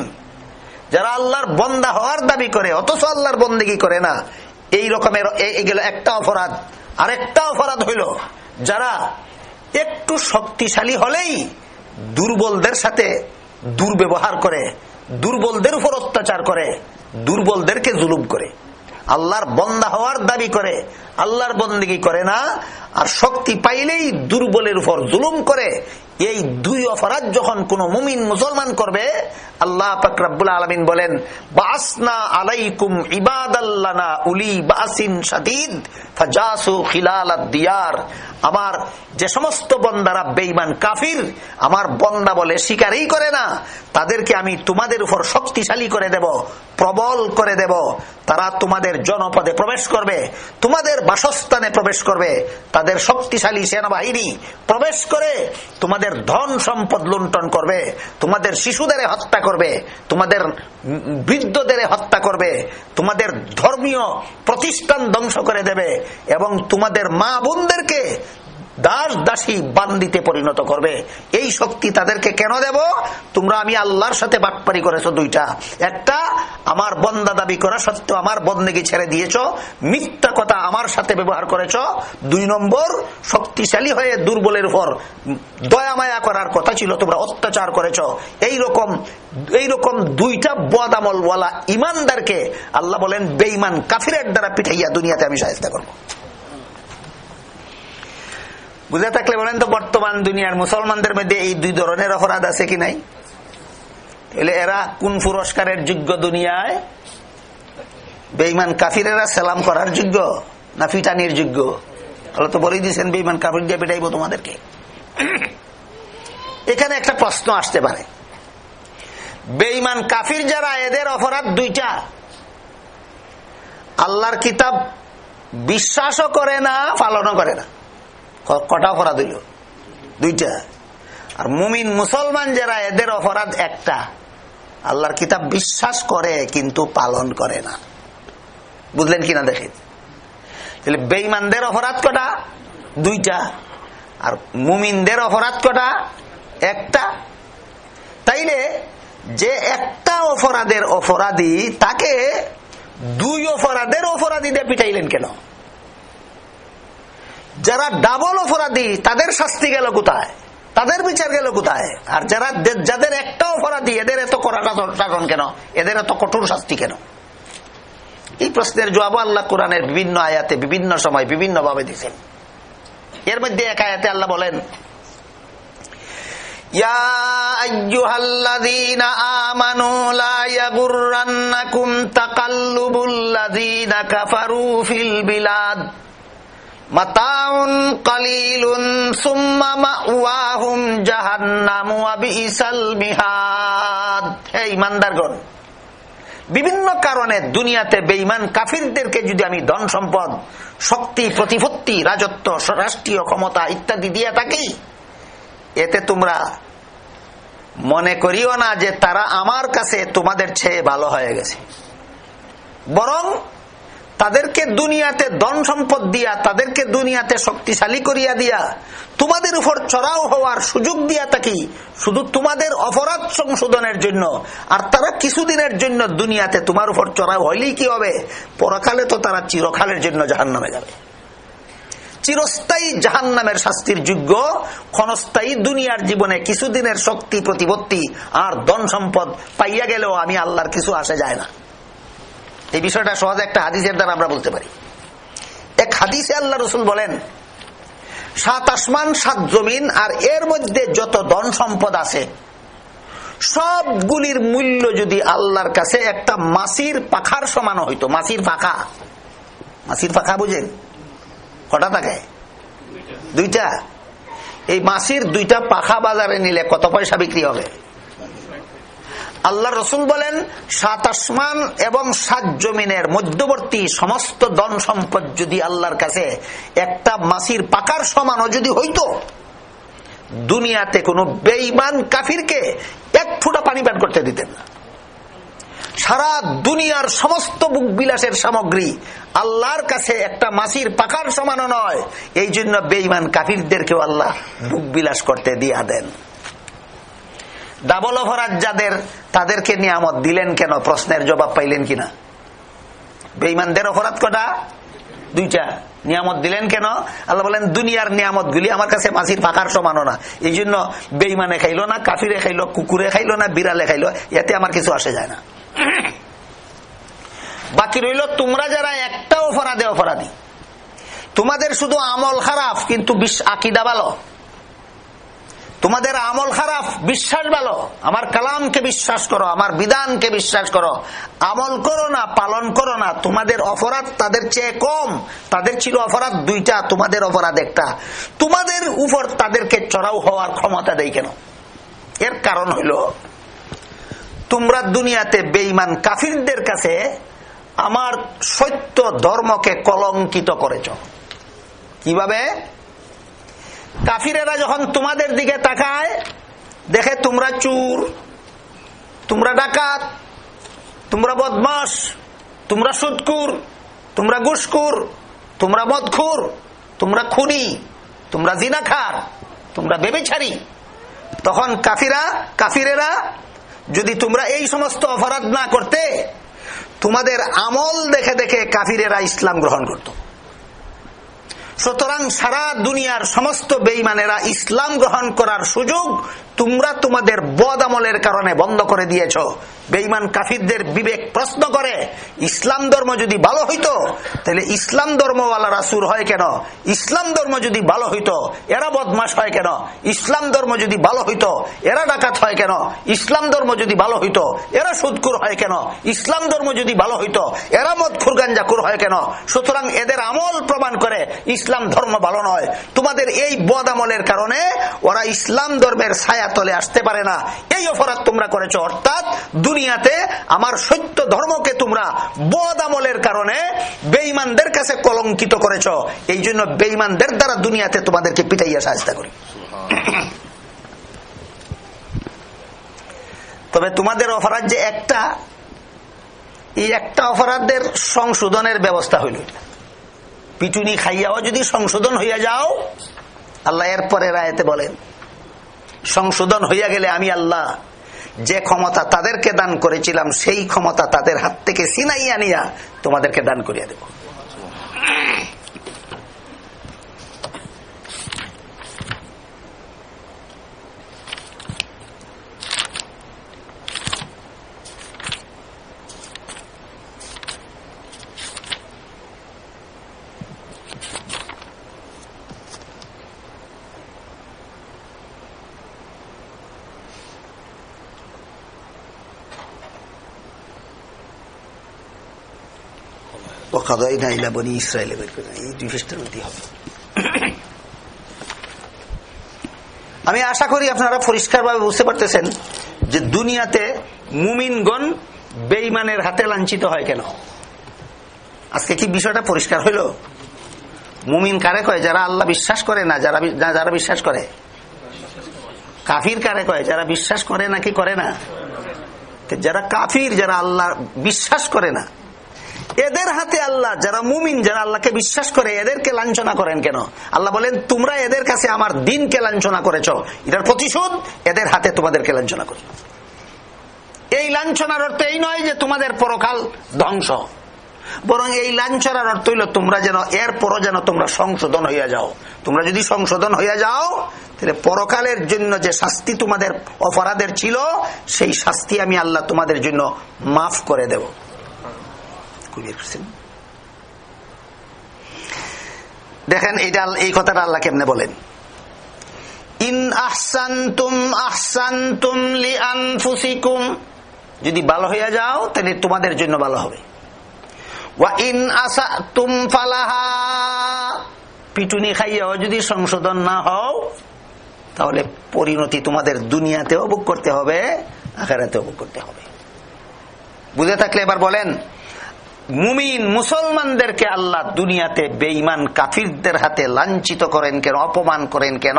যারা আল্লাহর বন্দা হওয়ার দাবি করে, অথচ আল্লাহর বন্দিগি করে না এই রকমের এগুলো একটা অপরাধ। আর একটা অপরাধ হইল, যারা একটু শক্তিশালী হলেই দুর্বলদের সাথে দুর্ব্যবহার করে, দুর্বলদের উপর অত্যাচার করে দুর্বলদেরকে জুলুম করে। আল্লাহর বন্দা হওয়ার দাবি করে, আল্লাহর বন্দিগি করে না, আর শক্তি পাইলেই দুর্বলের উপর জুলুম করে এই দুই অপরাধ যখন কোন মুমিন মুসলমান করবে, আল্লাহ ফকরাবুল আলমিন বলেন, বাসনা আলাইকুম ইবাদাল্লানা উলি বাসিন সাদিদ দিয়ার। আমার যে সমস্ত বন্দারা বেইমান কাফির, আমার বন্দা বলে স্বীকারই করে না। তাদেরকে আমি তোমাদের উপর শক্তিশালী করে দেব, প্রবল করে দেব। তারা তোমাদের জনপদে প্রবেশ করবে, তোমাদের বাসস্থানে প্রবেশ করবে। তাদের শক্তিশালী সেনাবাহিনী প্রবেশ করে তোমাদের ধন সম্পদ লুণ্ঠন করবে, তোমাদের শিশুদের হত্যা করবে, তোমাদের বৃদ্ধদের হত্যা করবে, তোমাদের ধর্মীয় প্রতিষ্ঠান ধ্বংস করে দেবে, এবং তোমাদের মা বোনদেরকে দাস দাসী বান্দিতে পরিণত করবে। এই শক্তি তাদেরকে কেন দেব? তোমরা আমি আল্লাহর সাথে বাটপারি করেছ দুইটা। একটা, আমার বন্দা দাবি করা সত্ত্বেও আমার বন্দেগি ছেড়ে দিয়েছ, মিথ্যা কথা আমার সাথে ব্যবহার করেছ। দুই নম্বর, শক্তিশালী হয়ে দুর্বলের উপর দয়া মায়া করার কথা ছিল, তোমরা অত্যাচার করেছ। এইরকম এইরকম এই রকম দুইটা বদামলওয়ালা ইমানদারকে আল্লাহ বলেন বেইমান কাফিরের দ্বারা পিঠাইয়া দুনিয়াতে আমি সাহায্য করব। বুঝে থাকলে বলেন তো, বর্তমান দুনিয়ার মুসলমানদের মধ্যে এই দুই ধরনের অপরাধ আছে কি নাই? এলে এরা কোন পুরস্কারের যোগ্য দুনিয়ায়? বেইমান কাফিরেরা সালাম করার যোগ্য না ফিটানির যোগ্য? তাহলে তো বলেই দিয়েছেন বেইমান কাফির দিয়ে পিটাইব তোমাদেরকে। এখানে একটা প্রশ্ন আসতে পারে। বেইমান কাফির যারা, এদের অপরাধ দুইটা। আল্লাহর কিতাব বিশ্বাসও করে না, পালনও করে না। কটা অপরাধ হইল? দুইটা। আর মুমিন মুসলমান যারা, এদের অপরাধ একটা। আল্লাহর কিতাব বিশ্বাস করে, কিন্তু পালন করে না। বুঝলেন কিনা দেখে তাহলে বেইমানদের অপরাধ কটা? দুইটা। আর মুমিনদের অপরাধ কটা? একটা। তাইলে যে একটা অপরাধের অপরাধী, তাকে দুই অপরাধের অপরাধী দিয়ে পিটাইলেন কেন? যারা ডাবল অপরাধী, তাদের শাস্তি গেল কোথায়? তাদের বিচার গেল কোথায়? আর যারা যাদের একটা অপরাধী, এদের এত শাসন কেন? এদের এত কঠোর শাস্তি কেন? এই প্রশ্নের জবাব আল্লাহ কোরআনের বিভিন্ন আয়াতে, বিভিন্ন সময় বিভিন্ন ভাবে দিচ্ছেন এর মধ্যে এক আয়াতে আল্লাহ বলেন يا সুম্মা মিহাদ। ইমানদারগণ বিভিন্ন কারণে দুনিয়াতে বেইমান কাফিরদেরকে যদি আমি ধন সম্পদ, শক্তি, প্রতিপত্তি, রাজত্ব, রাষ্ট্রীয় ক্ষমতা ইত্যাদি দিয়ে থাকি, এতে তোমরা মনে করিও না যে তারা আমার কাছে তোমাদের ছেয়ে ভালো হয়ে গেছে। বরং তাদেরকে দুনিয়াতে ধন সম্পদ দিয়া, তাদেরকে দুনিয়াতে শক্তিশালী করিয়া দিয়া, তোমাদের উপর চড়াও হওয়ার সুযোগ দিয়া থাকি শুধু তোমাদের অপরাধ সংশোধনের জন্য। আর তারা কিছুদিনের জন্য দুনিয়াতে তোমার উপর চড়াও হইলেই কি হবে? পরকালে তো তারা চিরকালের জন্য জাহান নামে যাবে। চিরস্থায়ী জাহান নামের শাস্তির যোগ্য, ক্ষণস্থায়ী দুনিয়ার জীবনে কিছুদিনের শক্তি, প্রতিপত্তি আর ধন সম্পদ পাইয়া গেলেও আমি আল্লাহর কিছু আসে যায় না। এই বিষয়টা সহজে একটা হাদিসের দ্বারা আমরা বলতে পারি। এক হাদিসে আল্লাহ রসুল বলেন, সাত আসমান, সাত জমিন, আর এর মধ্যে যত ধন সম্পদ আছে, সবগুলির মূল্য যদি আল্লাহর কাছে একটা মাসির পাখার সমান হইতো, মাসির পাখা। মাসির পাখা বুঝেন? কটা থাকে? দুইটা। এই মাসির দুইটা পাখা বাজারে নিলে কত পয়সা বিক্রি হবে? আল্লাহ রসুল বলেন, সাত আসমান এবং সাত জমিনের মধ্যবর্তী সমস্ত ধন সম্পদ যদি আল্লাহর কাছে, একটা মাসির পাকার সমানও যদি হইতো, দুনিয়াতে কোনো বেইমান কাফিরকে এক ফুটা পানি পান করতে দিতেন না। সারা দুনিয়ার সমস্ত বুক বিলাসের সামগ্রী আল্লাহর কাছে একটা মাসির পাকার সমানও নয় এই জন্য বেইমান কাফিরদেরকেও আল্লাহ বুক বিলাস করতে দিয়া দেন। ডাবল অপরাধ যাদের তাদেরকে নিয়ামত দিলেন কেন? প্রশ্নের জবাব পাইলেন কিনা? বেইমানদের অপরাধ কটা? দুইটা। নিয়ামত দিলেন কেন? আল্লাহ বলেন, দুনিয়ার নিয়ামত গুলি আমার কাছে মাসির ফাঁকার সমানো না। এই জন্য বেইমানে খাইলো না, কাফিরে খাইলো, কুকুরে খাইলো না, বিড়ালে খাইলো, এতে আমার কিছু আসে যায় না। বাকি রইল, তোমরা যারা একটা অপরাধে অপরাধী, তোমাদের শুধু আমল খারাপ, কিন্তু আকিদা ভালো। তোমাদের আমল খারাপ, বিশ্বাস ভালো। আমার কালামকে বিশ্বাস করো, আমার বিধানকে বিশ্বাস করো। আমল করো না, পালন করো না, তোমাদের অপরাধ তাদের চেয়ে কম। তাদের ছিল অপরাধ দুইটা, তোমাদের অপরাধ একটা। তোমাদের উপর তাদেরকে চড়াও হওয়ার ক্ষমতা দেয় কেন? এর কারণ হইল, তোমরা দুনিয়াতে বেইমান কাফিরদের কাছে আমার সত্য ধর্মকে কলঙ্কিত করেছ। কীভাবে? কাফিরেরা যখন তোমাদের দিকে তাকায়, দেখে তোমরা চুর, তোমরা ডাকাত, তোমরা বদমাস তোমরা সুদকুর তোমরা গুসকুর তোমরা মদখুর, তোমরা খুনি, তোমরা জিনাখার, তোমরা বেবেছারি তখন কাফিরা, কাফিরেরা, যদি তোমরা এই সমস্ত অপরাধ না করতে, তোমাদের আমল দেখে দেখে কাফিরেরা ইসলাম গ্রহণ করতো। সুতরাং সারা দুনিয়ার সমস্ত বেইমানেরা ইসলাম গ্রহণ করার সুযোগ তোমরা তোমাদের বদ আমলের কারণে বন্ধ করে দিয়েছ। বেইমান কাফিরদের বিবেক প্রশ্ন করে, ইসলাম ধর্ম যদি ভালো হইতো, তাহলে ইসলাম ধর্মওয়ালা রাসুর হয় কেন? ইসলাম ধর্ম যদি ভালো হইতো, এরা বদমাস হয় কেন? ইসলাম ধর্ম যদি ভালো হইতো, এরা ডাকাত হয় কেন? ইসলাম ধর্ম যদি ভালো হইতো, এরা সুদকুর হয় কেন? ইসলাম ধর্ম যদি ভালো হইতো, এরা মদখুর গাঞ্জাকুর হয় কেন? সুতরাং এদের আমল প্রমাণ করে, ইসলাম ধর্ম ভালো নয়। তোমাদের এই বদ আমলের কারণে ওরা ইসলাম ধর্মের ছায়া তলে আসতে পারে না। এই অপরাধ তোমরা করেছ, অর্থাৎ দুনিয়াতে আমার সত্য ধর্মকে তোমরা বদ আমলের কারণে বেইমানদের কাছে কলঙ্কিত করেছ। এই জন্য বেইমানদের দ্বারা দুনিয়াতে তোমাদেরকে পিটাইয়া সাহায্য করি। তবে তোমাদের অপরাধ যে একটা, এই একটা অপরাধের সংশোধনের ব্যবস্থা হইল পিটুনি খাইয়াও যদি সংশোধন হইয়া যাও, আল্লাহ এর পরে রায়তে বলেন সংশোধন হইয়া গেলে আমি আল্লাহ যে ক্ষমতা তাদেরকে দান করেছিলাম, সেই ক্ষমতা তাদের হাত থেকে সিনাইয়া নিয়া তোমাদেরকে দান করিয়া দেব। কাদাই না ইলা বনি ইসরায়েলে বের করে। এই দুই পৃষ্ঠার মধ্যেই হবে। আমি আশা করি আপনারা পরিষ্কার ভাবে বুঝতে পারতেছেন যে দুনিয়াতে মুমিনগণ বেইমানের হাতে লাঞ্ছিত হয় কেন? আজকে কি বিষয়টা পরিষ্কার হইল? মুমিন কারে কয়? যারা আল্লাহ বিশ্বাস করে না, যারা যারা বিশ্বাস করে? কাফির কারে কয়? যারা বিশ্বাস করে নাকি করে না? যারা কাফির, যারা আল্লাহ বিশ্বাস করে না এদের হাতে আল্লাহ, যারা মুমিন, যারা আল্লাহকে বিশ্বাস করে, এদেরকে লাঞ্ছনা করেন কেন? আল্লাহ বলেন, তোমরা এদের কাছে আমার দিনকে লাঞ্ছনা করেছ। এটার প্রতিশোধ, এদের হাতে তোমাদেরকে লাঞ্ছনা করে। এই লাঞ্ছনার অর্থ এই নয় যে তোমাদের পরকাল ধ্বংস। বরং এই লাঞ্ছনার অর্থ হইল, তোমরা যেন এর এরপরও যেন তোমরা সংশোধন হইয়া যাও। তোমরা যদি সংশোধন হইয়া যাও, তাহলে পরকালের জন্য যে শাস্তি তোমাদের অপরাধের ছিল, সেই শাস্তি আমি আল্লাহ তোমাদের জন্য মাফ করে দেব। দেখেন এটা এই কথাটা আল্লাহ কেমনে বলেন? ইন আহসান্তুম আহসান্তুম লি আনফুসিকুম যদি ভালো হইয়া যাও, তাহলে তোমাদের জন্য ভালো হবে। পিটুনি খাইয়াও যদি সংশোধন না হও, তাহলে পরিণতি তোমাদের দুনিয়াতেও ভোগ করতে হবে, আখেরাতেও ভোগ করতে হবে। বুঝে থাকলে এবার বলেন মুমিন মুসলমানদেরকে আল্লাহ দুনিয়াতে বেইমান কাফিরদের হাতে লাঞ্ছিত করেন কেন, অপমান করেন কেন?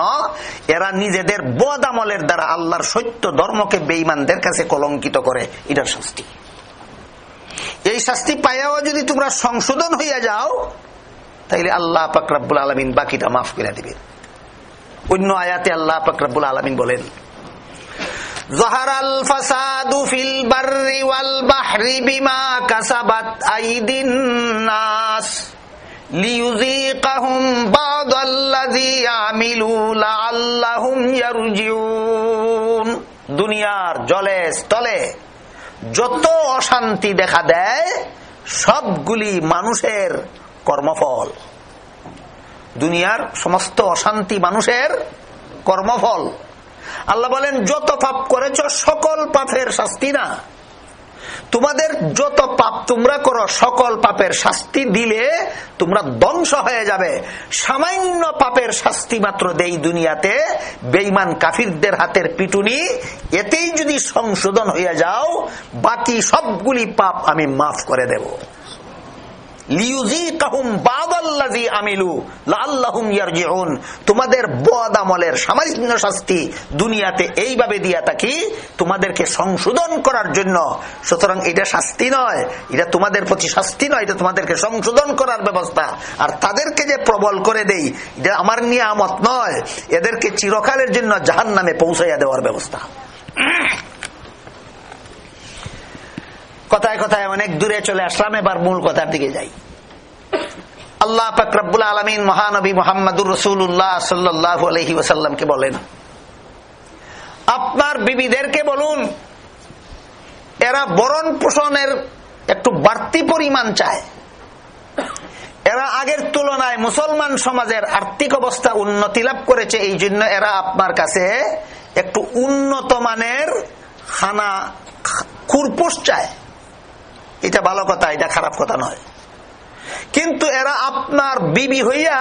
এরা নিজেদের বদ আমলের দ্বারা আল্লাহর সত্য ধর্মকে বেইমানদের কাছে কলঙ্কিত করে। এটার শাস্তি। এই শাস্তি পাইয়াও যদি তোমরা সংশোধন হইয়া যাও, তাইলে আল্লাহ পাকরাবুল আলমিন বাকিটা মাফ করে দিবেন। অন্য আয়াতে আল্লাহ পাকরাবুল আলমিন বলেন জহারাল ফাসাদু ফিল বাররি ওয়াল বাহরি বিমা কাসাবাত আইদিন নাস লিয়ুযীকাহুম বাদাল্লাযী আমিলু লাআল্লাহুম ইয়ারজিউন দুনিয়ার জলে স্থলে যত অশান্তি দেখা দেয়, সবগুলি মানুষের কর্মফল। দুনিয়ার সমস্ত অশান্তি মানুষের কর্মফল। আল্লাহ বলেন, যত পাপ করেছ, সকল পাপের শাস্তি না। তোমাদের যত পাপ তোমরা করো, সকল পাপের শাস্তি দিলে তোমরা ধ্বংস হয়ে যাবে। সামান্য পাপের শাস্তি মাত্র দেই দুনিয়াতে। বেইমান কাফিরদের হাতের পিটুনি, এতেই যদি সংশোধন হয়ে যাও, বাকি সবগুলি পাপ আমি মাফ করে দেব। তোমাদের বদ আমলের সামান্য শাস্তি দুনিয়াতে এইভাবে দিয়া থাকি, তোমাদেরকে সংশোধন করার জন্য। সুতরাং এটা শাস্তি নয়, এটা তোমাদের প্রতি শাস্তি নয়, এটা তোমাদেরকে সংশোধন করার ব্যবস্থা। আর তাদেরকে যে প্রবল করে দেই, এটা আমার নিয়ামত নয়, এদেরকে চিরকালের জন্য জাহান নামে পৌঁছাইয়া দেওয়ার ব্যবস্থা। কথায় কথায় অনেক দূরে চলে আসলাম, এবার মূল কথার দিকে যাই। আল্লাহ ফাকরাবুল আলমিন মহানবী মোহাম্মদুর রসুল্লাহ সাল্লাহ আলহি ওসাল্লামকে বলেন, আপনার বিবিদেরকে বলুন, এরা বরণ পোষণের একটু বাড়তি পরিমাণ চায়। এরা আগের তুলনায় মুসলমান সমাজের আর্থিক অবস্থা উন্নতি লাভ করেছে এই জন্য এরা আপনার কাছে একটু উন্নত মানের খানা খুরপোষ চায়। এটা ভালো কথা, এটা খারাপ কথা নয়। কিন্তু এরা আপনার বিবি হইয়া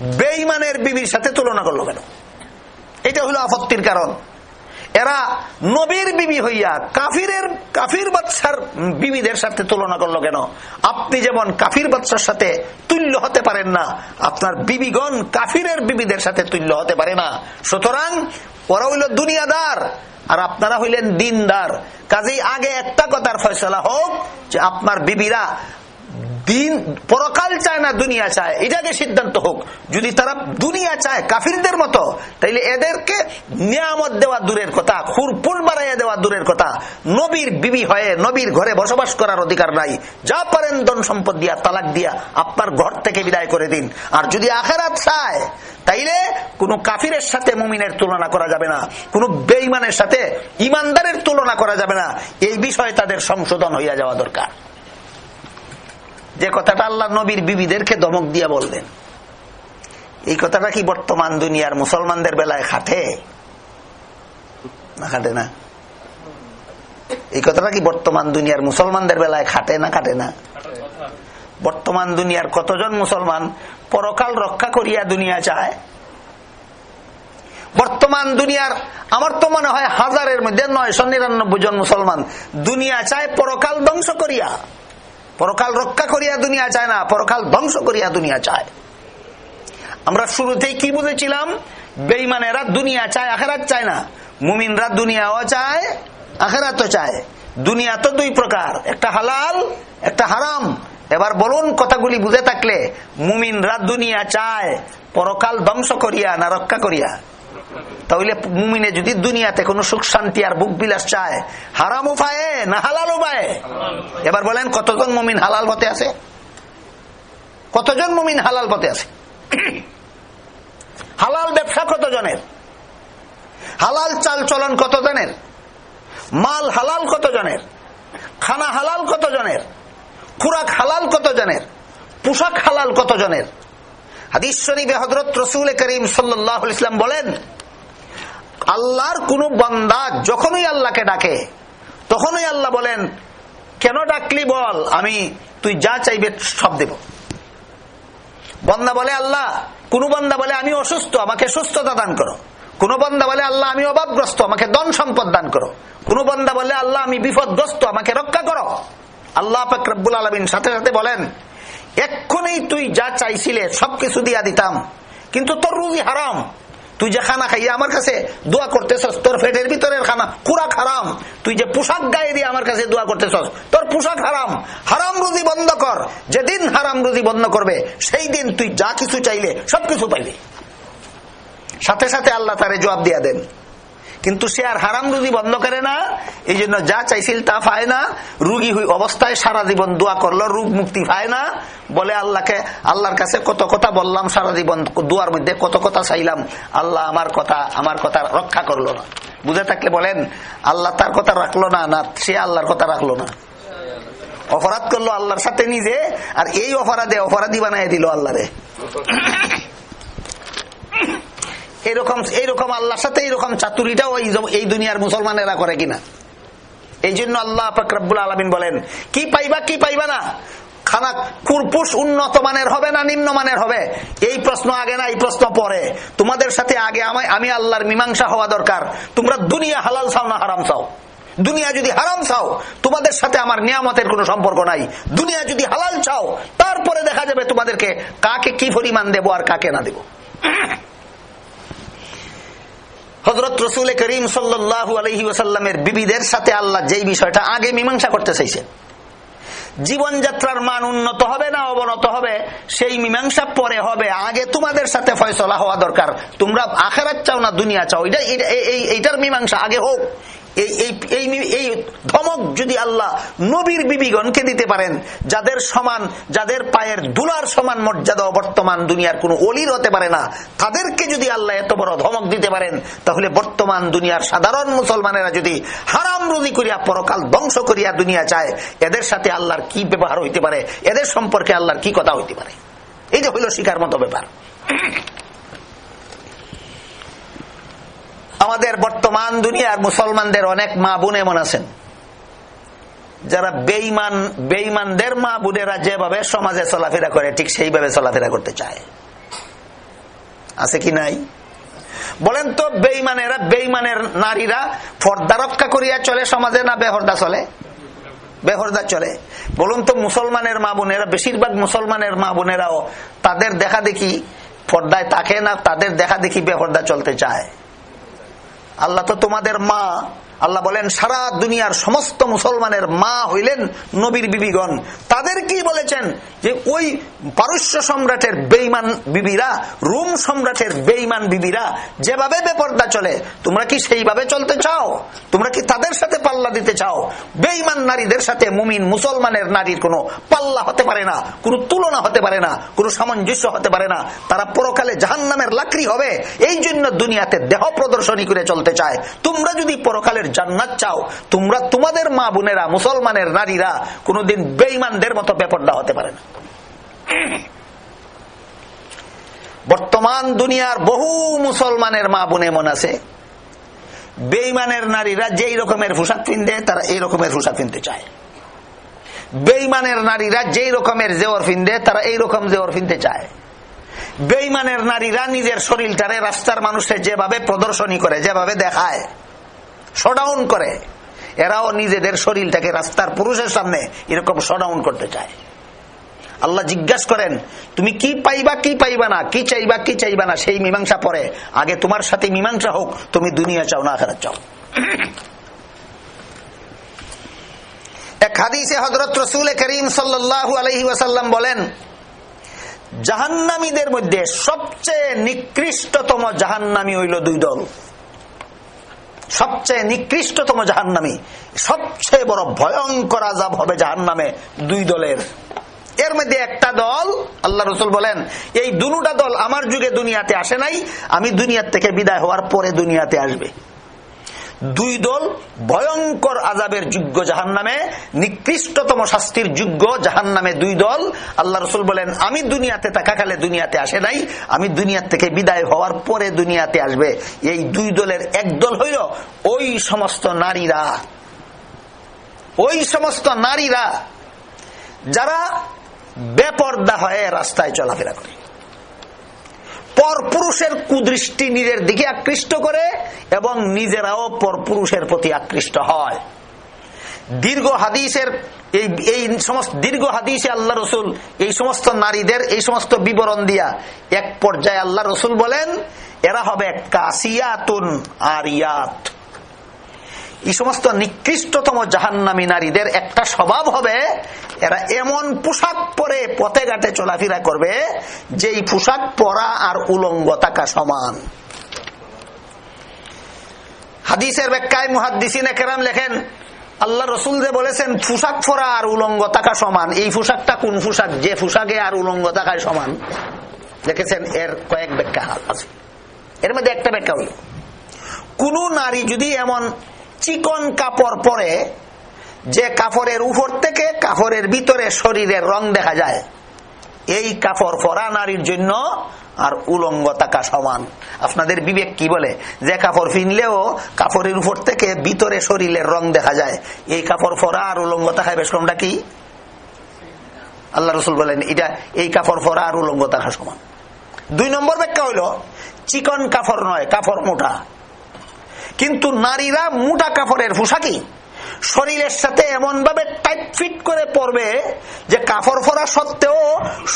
বেইমানের বিবির সাথে তুলনা করল কেন? এটা হলো আপত্তির কারণ। এরা নবীর বিবি হইয়া কাফিরের, কাফির বাচ্চার বিবিদের সাথে তুলনা করল কেন? আপনি যেমন কাফির বাচ্চার সাথে তুল্য হতে পারেন না, আপনার বিবিগণ কাফিরের বিবিদের সাথে তুল্য হতে পারে না। সুতরাং ওরা হইল দুনিয়াদার। আর আপনারা হইলেন দিনদার। কাজেই আগে একটা কথার ফয়সলা হোক, যে আপনার বিবিরা দিন, পরকাল চায় না, দুনিয়া চায়। এটাকে সিদ্ধান্ত হোক। যদি তারা দুনিয়া চায়, কাফিরদের মতো, তাইলে এদেরকে নিয়ামত দেওয়া দূরের কথা, খুরপুর বাড়াইয়া দেওয়া দূরের কথা। নবীর বিবি হয়ে, নবীর ঘরে বসবাস করার অধিকার নাই। যা পারেন ধন সম্পদ দিয়া, তালাক দিয়া, আপনার ঘর থেকে বিদায় করে দিন। আর যদি আখেরাত চায় তাইলে কোন কাফিরের সাথে মুমিনের তুলনা করা যাবে না, কোন বেইমানের সাথে ইমানদারের তুলনা করা যাবে না। এই বিষয়ে তাদের সংশোধন হইয়া যাওয়া দরকার। যে কথাটা আল্লাহ নবীর বিবিদেরকে দমক দিয়া বললেন, এই কথাটা কি বর্তমান দুনিয়ার মুসলমানদের বেলায় খাটে? না খাটে না। এই কথাটা কি বর্তমান দুনিয়ার মুসলমানদের বেলায় খাটে না খাটে না? বর্তমান দুনিয়ার কতজন মুসলমান পরকাল রক্ষা করিয়া দুনিয়া চায়? বর্তমান দুনিয়ার, আমার তো মনে হয় হাজারের মধ্যে নয়শো নিরানব্বই জন মুসলমান দুনিয়া চায় পরকাল ধ্বংস করিয়া। পরকাল রক্ষা করিয়া দুনিয়া চায় না, পরকাল ধ্বংস করিয়া দুনিয়া চায়। আমরা শুরুতেই কি বুঝেছিলাম? বেইমানেরা দুনিয়া চায়, আখেরাত চায় না। মুমিনরা দুনিয়াও চায়, আখেরাতও চায়। দুনিয়া তো দুই প্রকার, একটা হালাল, একটা হারাম। এবার বলুন কথাগুলি বুঝে থাকলে। মুমিনরা দুনিয়া চায়, পরকাল ধ্বংস করিয়া না রক্ষা করিয়া। তাহলে মুমিনে যদি দুনিয়াতে কোনো সুখ, শান্তি আর বুক বিলাস চায়, হারাম উপায়ে না হালাল উপায়ে? এবার বলেন, কতজন মুমিন হালাল পথে আছে? কতজন মুমিন হালাল পথে আছে? হালাল ব্যবসা কতজনের? হালাল চাল চলন কতজনের? মাল হালাল কতজনের? খানা হালাল কতজনের? খুরাক হালাল কতজনের? পোশাক হালাল কতজনের? হাদিস শরীফে হজরত রসুল করিম সাল্লাহ ইসলাম বলেন, আল্লাহর কোন বন্দা যখনই আল্লাহকে ডাকে, তখনই আল্লাহ বলেন, কেন ডাকলি বল, আমি, তুই যা চাইবে সব দেব। বন্দা বলে, আল্লাহ, কোন বন্দা বলে, আমি অসুস্থ, আমাকে সুস্থতা দান করো। কোন বন্দা বলে, আল্লাহ, আমি অভাবগ্রস্ত আমাকে ধন সম্পদ দান করো। কোন বন্দা বলে, আল্লাহ, আমি বিপদগ্রস্ত, আমাকে রক্ষা করো। আল্লাহ ফকরবুল আলমিন সাথে সাথে বলেন, এক্ষুনি তুই যা চাইছিলে সবকিছু দিয়া দিতাম, কিন্তু তোর রুজি হারাম। তুই যে খানা খাইয়া আমার কাছে দোয়া করতেছস, তোর ফেটের ভিতরের খানা খুরাক হারাম। তুই যে পোশাক গায়ে দিয়ে আমার কাছে দোয়া করতেছস, তোর পোশাক হারাম। হারাম রুজি বন্ধ কর। যেদিন হারাম রুজি বন্ধ করবে, সেই দিন তুই যা কিছু চাইলে সবকিছু পাইবে। সাথে সাথে আল্লাহ তারে জবাব দিয়া দেন কিন্তু সে আর হারাম রুজি বন্ধ করে না। এই জন্য যা চাইছিল তা পায় না। রুগী হই অবস্থায় সারা জীবন দোয়া করল, রোগ মুক্তি পায় না। বলে আল্লাহকে, আল্লাহর কাছে কত কথা বললাম, সারা জীবন দুয়ার মধ্যে কত কথা চাইলাম। আল্লাহ আমার কথা আমার কথা রক্ষা করল না। বুঝে থাকলে বলেন, আল্লাহ তার কথা রাখল না না সে আল্লাহর কথা রাখল না। অপরাধ করল আল্লাহর সাথে নিজে, আর এই অপরাধে অপরাধী বানাই দিল আল্লাহরে। এরকম এইরকম আল্লাহর সাথে এইরকম চাতুরিটাও এই দুনিয়ার মুসলমানেরা করে কিনা? এই জন্য আল্লাহ ফকরাবুল আলমিন বলেন, কি পাইবা কি পাইবা না? খানা কুরপুষ উন্নত মানের হবে না হবে? এই প্রশ্ন আগে না, এই প্রশ্ন পরে। তোমাদের সাথে আগে আমি আল্লাহর মীমাংসা হওয়া দরকার। তোমরা দুনিয়া হালাল চাও না হারাম চাও? দুনিয়া যদি হারাম চাও, তোমাদের সাথে আমার নিয়ামতের কোনো সম্পর্ক নাই। দুনিয়া যদি হালাল চাও, তারপরে দেখা যাবে তোমাদেরকে কাকে কি পরিমাণ দেবো আর কাকে না দেবো। হজরত রসুল করিম সাল্লু আলহি ওসাল্লামের বিবিদের সাথে আল্লাহ যেই বিষয়টা আগে মীমাংসা করতে চাইছে জীবনযাত্রার মান উন্নত হবে না অবনত হবে, সেই মীমাংসা পরে হবে। আগে তোমাদের সাথে ফয়সলা হওয়া দরকার। তোমরা আখেরাত চাও না, দুনিয়া চাও। এটা এইটার মীমাংসা আগে হোক। এই ধমক যদি আল্লাহ নবীর বিবিগণকে দিতে পারেন, যাদের সমান, যাদের পায়ের দুলার সমান মর্যাদা বর্তমান দুনিয়ার কোন অলির হতে পারে না, তাদেরকে যদি আল্লাহ এত বড় ধমক দিতে পারেন, তাহলে বর্তমান দুনিয়ার সাধারণ মুসলমানেরা যদি হারাম রুজি করিয়া পরকাল ধ্বংস করিয়া দুনিয়া চায়, এদের সাথে আল্লাহর কি ব্যবহার হইতে পারে? এদের সম্পর্কে আল্লাহর কি কথা হইতে পারে? এই যে হইল শিকার মতো ব্যাপার। আমাদের বর্তমান দুনিয়ার মুসলমানদের অনেক মা বোন এমন আছেন। যারা বেইমান বেইমানদের মা বোনেরা যেভাবে সমাজে চলাফেরা করে, ঠিক সেইভাবে চলাফেরা করতে চায়। আছে কি নাই? বলেন তো বেইমানেরা বেইমানের নারীরা ফর্দা রক্ষা করিয়া চলে সমাজে না বেহরদা চলে? বেহরদা চলে। বলুন তো, মুসলমানের মা বোনেরা, বেশিরভাগ মুসলমানের মা বোনেরাও তাদের দেখা দেখি পর্দায় তাকে না, তাদের দেখা দেখি বেহরদা চলতে চায়। আল্লাহ তো তোমাদের মা। আল্লাহ বলেন, সারা দুনিয়ার সমস্ত মুসলমানের মা হইলেন নবীর বিবিগণ। তাদের কি বলেছেন? যে ওই পারস্য সম্রাটের বেইমান বিবিরা, রুম সম্রাটের বেইমান বিবিরা যেভাবে বেপর্দা চলে, তোমরা কি সেইভাবে চলতে চাও? তোমরা কি তাদের সাথে পাল্লা দিতে চাও? বেইমান নারীদের সাথে মুমিন মুসলমানের নারীর কোনো পাল্লা হতে পারে না, কোনো তুলনা হতে পারে না, কোনো সামঞ্জস্য হতে পারে না। তারা পরকালে জাহান নামের লাকড়ি হবে এই জন্য দুনিয়াতে দেহ প্রদর্শনী করে চলতে চায়। তোমরা যদি পরকালের জান্নাত চাও, তোমরা তোমাদের মা বোনেরা, মুসলমানের নারীরা কোনোদিন বেইমানদের মতো বেপর্দা হতে পারে না। বর্তমান দুনিয়ার বহু মুসলমানের মা বোন এমন আছে বেইমানের নারীরা যেই রকমের পোশাক পিনতে, তারা এই রকমের পোশাক পিনতে চায়। বেইমানের নারীরা যেই রকমের জেওর ফিনদে তারা এই রকম জেওর ফিনতে চায়। বেইমানের নারীরা নিজের শরীরটারে রাস্তার মানুষের যেভাবে প্রদর্শনী করে, যেভাবে দেখায় শোডাউন করে। এরাও নিজেদের শরীরটাকে রাস্তার পুরুষের সামনে এরকম শোডাউন করতে চায়। আল্লাহ জিজ্ঞাসা করেন, তুমি কি পাইবা কি পাইবা না? কি চাইবা কি চাইবা না? সেই মীমাংসা পরে, আগে তোমার সাথে মীমাংসা হোক, তুমি দুনিয়া চাও না আখেরাত চাও। এক হাদিসে হজরত রসুল করিম সাল্লাল্লাহু আলহি ওয়াসাল্লাম বলেন, জাহান্নামীদের মধ্যে সবচেয়ে নিকৃষ্টতম জাহান্নামী হইল দুই দল। সবচেয়ে নিকৃষ্টতম জাহান্নামী, সবচেয়ে বড় ভয়ঙ্কর আজাব হবে জাহান্নামে দুই দলের। এর মধ্যে একটা দল, আল্লাহ রসুল বলেন, এই দুটা দল আমার যুগে দুনিয়াতে আসে নাই, আমি দুনিয়ার থেকে বিদায় হওয়ার পরে দুনিয়াতে আসবে। দুই দল ভয়ঙ্কর আজাবের যোগ্য জাহান নামে নিকৃষ্টতম শাস্তির যোগ্য জাহান নামে দুই দল। আল্লাহ রসুল বলেন, আমি দুনিয়াতে থাকাকালে দুনিয়াতে আসে নাই, আমি দুনিয়ার থেকে বিদায় হওয়ার পরে দুনিয়াতে আসবে। এই দুই দলের এক দল হইল ওই সমস্ত নারীরা। ওই সমস্ত নারীরা যারা বেপর্দা হয়ে রাস্তায় চলাফেরা করে। পরপুরুষের কুদৃষ্টি নিজের দিকে আকৃষ্ট করে এবং নিজেরাও পরপুরুষের প্রতি আকৃষ্ট হয়। দীর্ঘ হাদিসের এই এই সমস্ত, দীর্ঘ হাদিসে আল্লাহ রসুল, এই সমস্ত নারীদের, এই সমস্ত বিবরণ দিয়া এক পর্যায়ে আল্লাহ রসুল বলেন, এরা হবে কাসিয়াতুন আরিয়াত। এই সমস্ত নিকৃষ্টতম জাহান্নামী নারীদের একটা স্বভাব হবে, এরা এমন পোশাক পরে পথে ঘাটে চলাফেরা করবে, যেই পোশাক পরা আর উলঙ্গ থাকা সমান। হাদিসের ব্যাখ্যায় মুহাদ্দিসিন একরাম লেখেন, আল্লাহ রসুল যে বলেছেন, পোশাক পরা আর উলঙ্গ থাকা সমান। এই পোশাকটা কোন পোশাক? যে পোশাকে আর উলঙ্গ থাকায় সমান। দেখেছেন, এর কয়েক ব্যাখ্যা আছে। এর মধ্যে একটা ব্যাখ্যা হইল কোন নারী যদি এমন চিকন কাপড় পরে যে কাপড়ের উপর থেকে কাপড়ের ভিতরে শরীরের রং দেখা যায়। এই কাপড় পরা নারীর জন্য আর উলঙ্গ থাকা সমান। আপনাদের বিবেক কি বলে? যে কাপড় ফিনলেও কাপড়ের উপর থেকে ভিতরে শরীরের রং দেখা যায়। এই কাপড় পরা আর উলঙ্গ থাকা বেশ কমটা কি? আল্লাহ রসুল বলেন, এটা এই কাপড় পরা আর উলঙ্গ থাকা সমান। দুই নম্বর ব্যাখ্যা হইল, চিকন কাপড় নয় কাপড় মোটা। কিন্তু নারীরা মোটা কাপড়ের পোশাকই। শরীরের সাথে এমন ভাবে টাইট ফিট করে পড়বে যে কাপড় ফোরা সত্ত্বেও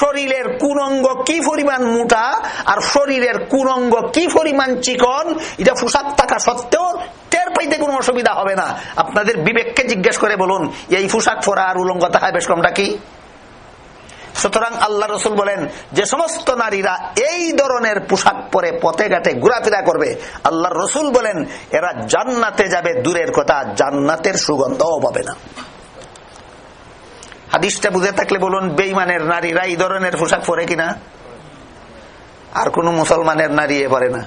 শরীরের কোন অঙ্গ কি পরিমাণ মোটা আর শরীরের কোন অঙ্গ কি পরিমাণ চিকন, এটা পোশাক থাকা সত্ত্বেও টের পাইতে কোনো অসুবিধা হবে না। আপনাদের বিবেককে জিজ্ঞেস করে বলুন, এই পোশাক ফোরা আর উলঙ্গ থাকা বেশ কমটা কি? সুতরাং আল্লাহ রসুল বলেন, যে সমস্ত নারীরা এই ধরনের পোশাক পরে পথে ঘাটে ঘোরাফেরা করবে, আল্লাহ রসুল বলেন, এরা জান্নাতে যাবে, দূরের কথা, জান্নাতের সুগন্ধও পাবে না। হাদিসটা বুঝে থাকলে বলুন বেইমানের নারীরা এই ধরনের পোশাক পরে কিনা? আর কোন মুসলমানের নারী এ পরে না।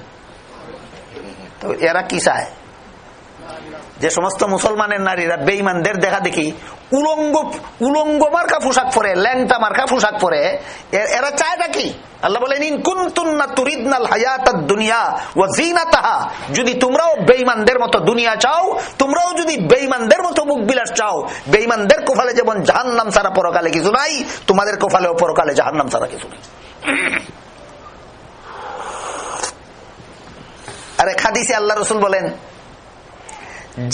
তো এরা কি চায়? যে সমস্ত মুসলমানের নারীরা বেইমানদের দেখা দেখি উলঙ্গ উলঙ্গ মার্কা পোশাক পরে, ল্যাংটা মার্কা পোশাক পরে এরা চায় নাকি আল্লাহ বলেন ইনকুন্তুন্না তুরিদনাল হায়াতাদ দুনিয়া ওয়া জিনাতাহা যদি তোমরাও বেঈমানদের মতো দুনিয়া চাও, তোমরাও যদি বেঈমানদের মতো মুখ বিলাস চাও, বেঈমানদের কোফালে যেমন জাহান্নাম ছাড়া পরকালে কিছু নাই, তোমাদের কোফালেও পরকালে জাহান্নাম ছাড়া কিছু নেই। আরে খাদিসে আল্লাহ রসুল বলেন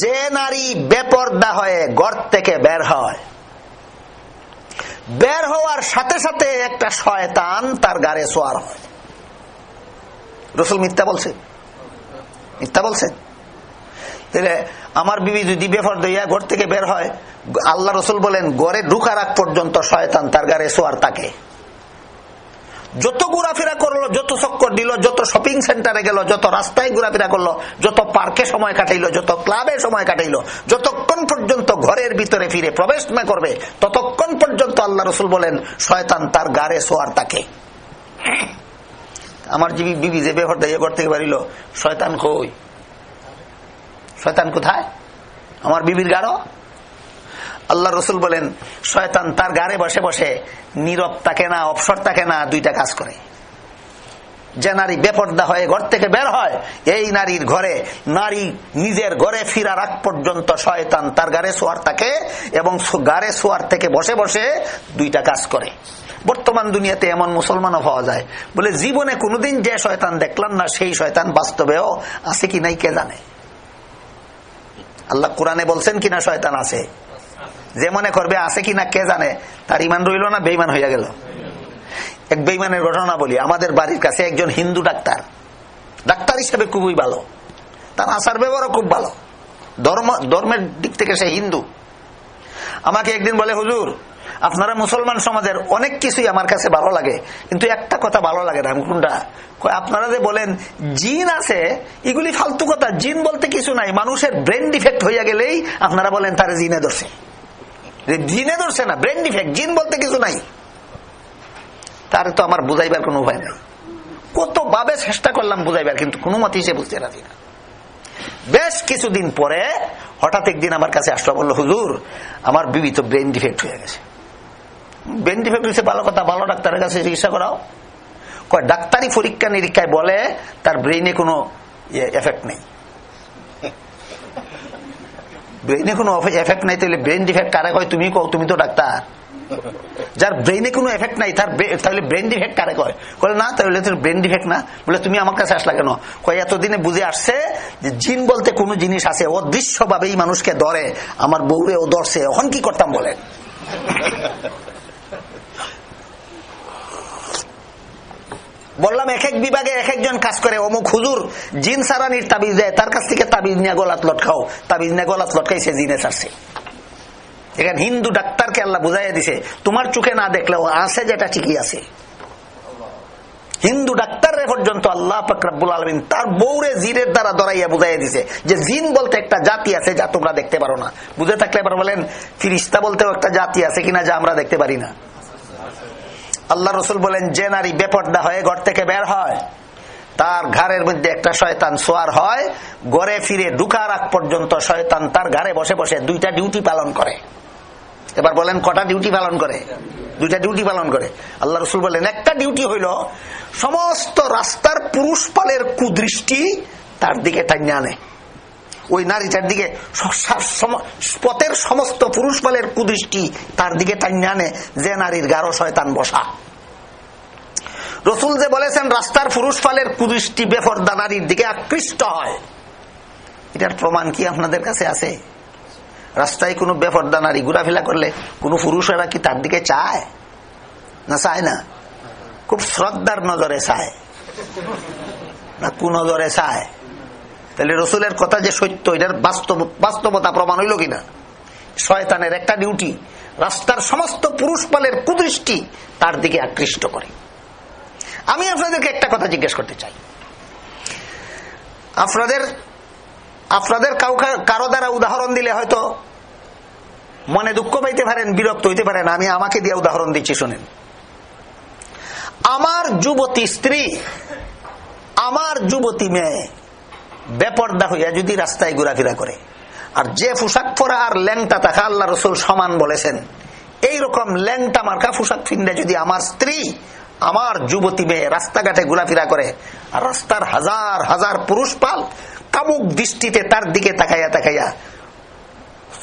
যে নারী বেপর্দা হয়ে ঘর থেকে বের হয়, বের হওয়ার সাথে সাথে একটা শয়তান তার গাড়ে সোয়ার হয়। রসুল মিথ্যা বলছে? মিথ্যা বলছে? আমার বিবি যদি বেফর দইয়া ঘর থেকে বের হয়, আল্লাহ রসুল বলেন গড়ে ঢুকার আগ পর্যন্ত শয়তান তার গাড়ে সোয়ার তাকে যত ঘোরাফেরা করল, যত চক্কর দিল, যত শপিং সেন্টারে গেল, যত রাস্তায় ঘোরাফেরা করল, যত পার্কে সময় কাটাইলো, যত ক্লাবে সময় কাটাইলো, যতক্ষণ পর্যন্ত ঘরের ভিতরে ফিরে প্রবেশ না করবে, ততক্ষণ পর্যন্ত আল্লাহ রসুল বলেন, শয়তান তার গাড়ে সোয়ার তাকে। আমার জিবি বিবি যে ব্যবহার দেয় ঘর থেকে বাড়িল শয়তান কই? শয়তান কোথায়? আমার বিবির গাড়ো আল্লাহ রসুল বলেন, শয়তান তার গাড়ে বসে বসে নীরব তাকে না, অবসর তাকে না, দুইটা কাজ করে। যে নারী বেপর্দা হয়ে ঘর থেকে বের হয়, এই নারীর ঘরে, নারী নিজের ঘরে ফিরার আগ পর্যন্ত শয়তান তার গাড়ে শোয়ার থাকে এবং গাড়ে শোয়ার থেকে বসে বসে দুইটা কাজ করে। বর্তমান দুনিয়াতে এমন মুসলমানও পাওয়া যায়। বলে, জীবনে কোনোদিন যে শয়তান দেখলাম না, সেই শয়তান বাস্তবেও আছে কি নাই কে জানে? আল্লাহ কোরআনে বলছেন কিনা শয়তান আছে? যে মনে করবে আছে কিনা কে জানে, তার ইমান রইল না বেইমান হইয়া গেল। এক বেইমানের ঘটনা বলি, আমাদের বাড়ির কাছে একজন হিন্দু ডাক্তার। ডাক্তার হিসেবে খুবই ভালো। তার আচার ব্যবহারও খুব ভালো। ধর্ম, ধর্মের দিক থেকে সে হিন্দু। আমাকে একদিন বলে, হুজুর, আপনারা মুসলমান সমাজের অনেক কিছুই আমার কাছে ভালো লাগে, কিন্তু একটা কথা ভালো লাগে না কোনটা আপনারা যে বলেন, জিন আছে, এগুলি ফালতু কথা। জিন বলতে কিছু নাই, মানুষের ব্রেন ডিফেক্ট হইয়া গেলেই আপনারা বলেন তার জিনে ধরছে জিনে ধরছে না ব্রেন ডিফেক্ট জিন বলতে কিছু নাই। তার তো আমার বুঝাইবার কোন উপায় নাই। কত ভাবে চেষ্টা করলাম বুঝাইবার, কিন্তু কোনো মতেই সে বুঝতে রাজি না। বেশ কিছুদিন পরে হঠাৎ একদিন আমার কাছে আসলো, বলল, হুজুর, আমার বিবি তো ব্রেন ডিফেক্ট হয়ে গেছে। ব্রেন ডিফেক্ট হয়েছে ভালো কথা, ভালো ডাক্তারের কাছে চিকিৎসা করাও। কয়, ডাক্তারি পরীক্ষা নিরীক্ষায় বলে তার ব্রেইনে কোনো এফেক্ট নেই। ব্রেইনে কোনো এফেক্ট নাই তাহলে ব্রেন ডিফেক্ট কারে কয়? তুমি কও, তুমি তো ডাক্তার। যার ব্রেইনে কোনো এফেক্ট নাই, তার তাহলে ব্রেন ডিফেক্ট কারে কয়? বলে না তাহলে তোর ব্রেন ডিফেক্ট না। বলে, তুমি আমার কাছে আসলা কেন? কয়, এতদিনে বুঝে আসছে যে জিন বলতে কোনো জিনিস আছে এই মানুষকে ধরে। আমার বউরে ও ধরছে, এখন কি করতাম বলেন? বললাম এক এক বিভাগে এক একজন কাজ করে। অমুক হুজুর জিন সারানির তাবিজ দেয়, তার কাছ থেকে তাবিজ নিয়ে গলাত লটকাও তাবিজ নিয়ে গলাত লটকাই সে জিনে সারছে এখানে হিন্দু ডাক্তারকে আল্লাহ বুঝাইয়া দিছে, তোমার চোখে না দেখলেও আছে যেটা, ঠিকই আছে। হিন্দু ডাক্তার পর্যন্ত আল্লাহ ফকরাবুল আলমিন তার বৌরে জিরের দ্বারা দরাইয়া বুঝাইয়া দিছে যে জিন বলতে একটা জাতি আছে যা তোমরা দেখতে পারো না। বুঝে থাকলে এবার বলেন, ফিরিস্তা বলতেও একটা জাতি আছে কিনা যা আমরা দেখতে পারি না। আল্লাহ রসুল বলেন, যে নারী বেপর্দা হয়ে ঘর থেকে বের হয়, তার ঘরের মধ্যে একটা শয়তান সোয়ার হয়, গড়ে ফিরে ঢুকার আগ পর্যন্ত শয়তান তার ঘরে বসে বসে দুইটা ডিউটি পালন করে। এবার বলেন, কটা ডিউটি পালন করে? দুইটা ডিউটি পালন করে। আল্লাহ রসুল বলেন, একটা ডিউটি হইল, সমস্ত রাস্তার পুরুষ পালের কুদৃষ্টি তার দিকে টাইনে আনে। ওই নারীটার দিকে পথের সমস্ত পুরুষ পালের কুদৃষ্টি তার দিকে টাইনে আনে, যে নারীর গারো শয়তান বসা। রসুল যে বলেছেন, রাস্তার পুরুষ পালের কুদৃষ্টি বেফরদা নারীর দিকে আকৃষ্ট হয়। এটার প্রমাণ কি আপনাদের কাছে আছে? রাস্তায় কোনো বেফরদা নারী ঘোরাফেরা করলে কোনো পুরুষেরা কি তার দিকে চায়? না চায় না? খুব শ্রদ্ধার নজরে চায়। না কু নজরে চায়? তাহলে রসুলের কথা যে সত্য, এটার বাস্তব, বাস্তবতা প্রমাণ হইল কিনা? শয়তানের একটা ডিউটি, রাস্তার সমস্ত পুরুষ পালের কুদৃষ্টি তার দিকে আকৃষ্ট করে। আমি আপনাদেরকে একটা কথা জিজ্ঞেস করতে চাই। আপনাদের আপনাদের কারও দ্বারা উদাহরণ দিলে হয়তো মনে দুঃখ পাইতে পারেন, বিরক্ত হইতে পারেন, আমি আমাকে দিয়ে উদাহরণ দিচ্ছি, শোনেন। আমার যুবতী স্ত্রী, আমার যুবতী মেয়ে বেপর্দা হইয়া যদি রাস্তায় ঘোরাফেরা করে। আর যে পোশাক পরা আর ল্যাংটা থাকা আল্লাহ রসুল সমান বলেছেন। এই রকম ল্যাংটা মার্কা পোশাক ফিন্ডে যদি আমার স্ত্রী, আমার যুবতী মেয়ে রাস্তাঘাটে ঘোরাফেরা করে, আর রাস্তার হাজার হাজার পুরুষ পাল কামুক দৃষ্টিতে তার দিকে তাকাইয়া তাকাইয়া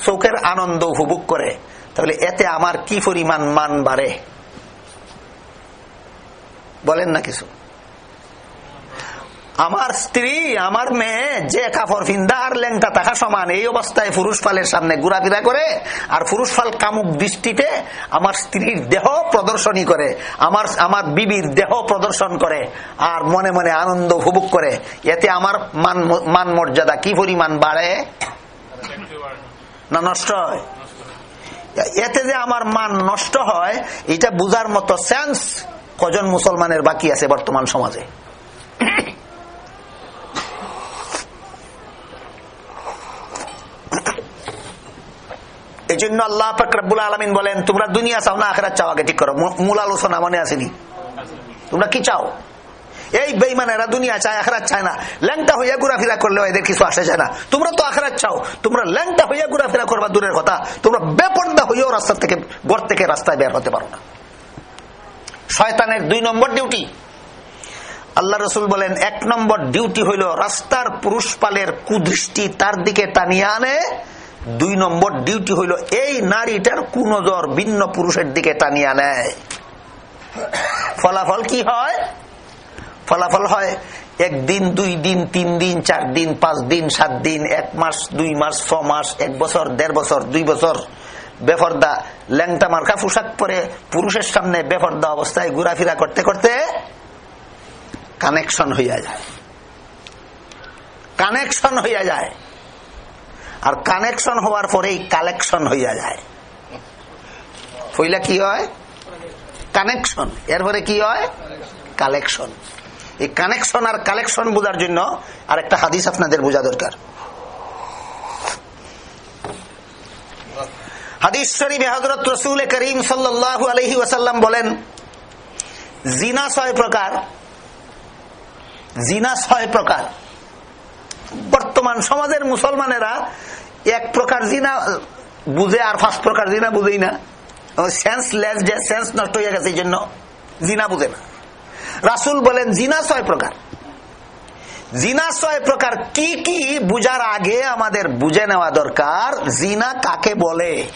চোখের আনন্দ উপভোগ করে, তাহলে এতে আমার কি পরিমাণ মান বাড়ে? বলেন না কিছু। আমার স্ত্রী, আমার মেয়ে, যে কাপড় ফিন্দা আর লেংটা তাহা সমান। এই অবস্থায় পুরুষ ফালের সামনে ঘোরাফেরা করে আর পুরুষ ফাল কামুক দৃষ্টিতে আমার স্ত্রীর দেহ প্রদর্শনী করে, আমার আমার বিবির দেহ প্রদর্শন করে আর মনে মনে আনন্দ উপভোগ করে। এতে আমার মান মান মর্যাদা কি পরিমাণ বাড়ে? না, নষ্ট হয়। এতে যে আমার মান নষ্ট হয়, এটা বুঝার মতো সেন্স কজন মুসলমানের বাকি আছে বর্তমান সমাজে? এই জন্য আল্লাহ ফাকরাবুল আলমিন বলেন, তোমরা দুনিয়া চাও না আখেরাত চাও? আগে ঠিক করো। মূল আলোচনা মনে আসেনি। তোমরা কি চাও? এই বেইমানেরা দুনিয়া চায়, আখরাত চায় না। ল্যাংটা হইয়া ঘোরাফেরা করলেও এদের কিছু আসে যায় না। তোমরা তো আখরাত চাও। তোমরা ল্যাংটা হইয়া ঘোরাফেরা করবা দূরের কথা। তোমরা বেপর্দা হইয়াও রাস্তা থেকে গড় থেকে রাস্তায় বের হতে পারো না। শয়তানের দুই নম্বর ডিউটি। আল্লাহ রসুল বলেন, এক নম্বর ডিউটি হইল রাস্তার পুরুষ পালের কুদৃষ্টি তার দিকে টানিয়ে আনে দুই নম্বর ডিউটি হইল এই নারীটার কুনজর ভিন্ন পুরুষের দিকে টানিয়ে নেয় ফলাফল কি হয়? ফলাফল হয় একদিন, দুই দিন, তিন দিন, চার দিন, পাঁচ দিন, সাত দিন, এক মাস, দুই মাস, ছ মাস, এক বছর, দেড় বছর, দুই বছর। বেফরদা ল্যাংটা মার্কা পোশাক পরে পুরুষের সামনে বেফরদা অবস্থায় ঘোরাফেরা করতে করতে কানেকশন হইয়া যায়। কানেকশন হইয়া যায়। আর কানেকশন হওয়ার পরেই কালেকশন হইয়া যায়। হইলে কি হয়? কানেকশন এরপরে কি হয়? কালেকশন এই কানেকশন আর কালেকশন বোঝার জন্য আর একটা হাদিস আপনাদের বোঝা দরকার। হাদিস শরীফ রসুল করিম সাল্লাহ আলহি ওয়াসাল্লাম বলেন, জিনা ছয় প্রকার। জিনা ছয় প্রকার। বর্তমান সমাজের মুসলমানেরা এক প্রকার জিনা বুঝে আর পাঁচ প্রকার জিনা বুঝেই না। সেন্স লেস যে সেন্স নষ্ট হয়ে গেছে এই জন্য জিনা বুঝে না। রাসুল বলেন, জিনা ছয় প্রকার। জিনা ছয় প্রকার কি কি বুঝার আগে আমাদের বুঝে নেওয়া দরকার, জিনা কাকে বলে?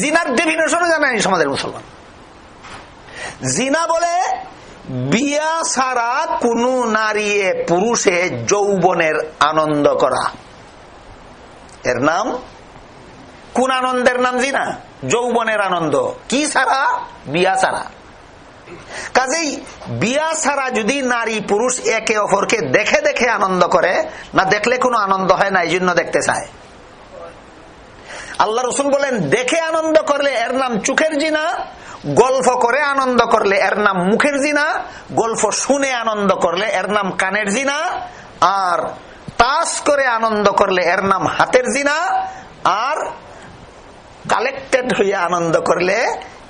জিনার ডেফিনেশনও জানায়নি সমাজের মুসলমান। জিনা বলে বিয়া ছাড়া কোন নারী পুরুষে যৌবনের আনন্দ করা। এর নাম? কোন আনন্দের নাম জিনা? যৌবনের আনন্দ। কি ছাড়া? বিয়া ছাড়া। কাজেই বিয়া ছাড়া যদি নারী পুরুষ একে অপরকে দেখে দেখে আনন্দ করে, না দেখলে কোনো আনন্দ হয় না এই জন্য দেখতে চায়। আল্লাহ রসুল বলেন, দেখে আনন্দ করলে এর নাম চোখের জিনা গল্প করে আনন্দ করলে এর নাম মুখের জিনা, গল্প শুনে আনন্দ করলে এর নাম কানের জিনা, আর তাস করে আনন্দ করলে এর নাম হাতের জিনা, আর কালেক্টেড হইয়া আনন্দ করলে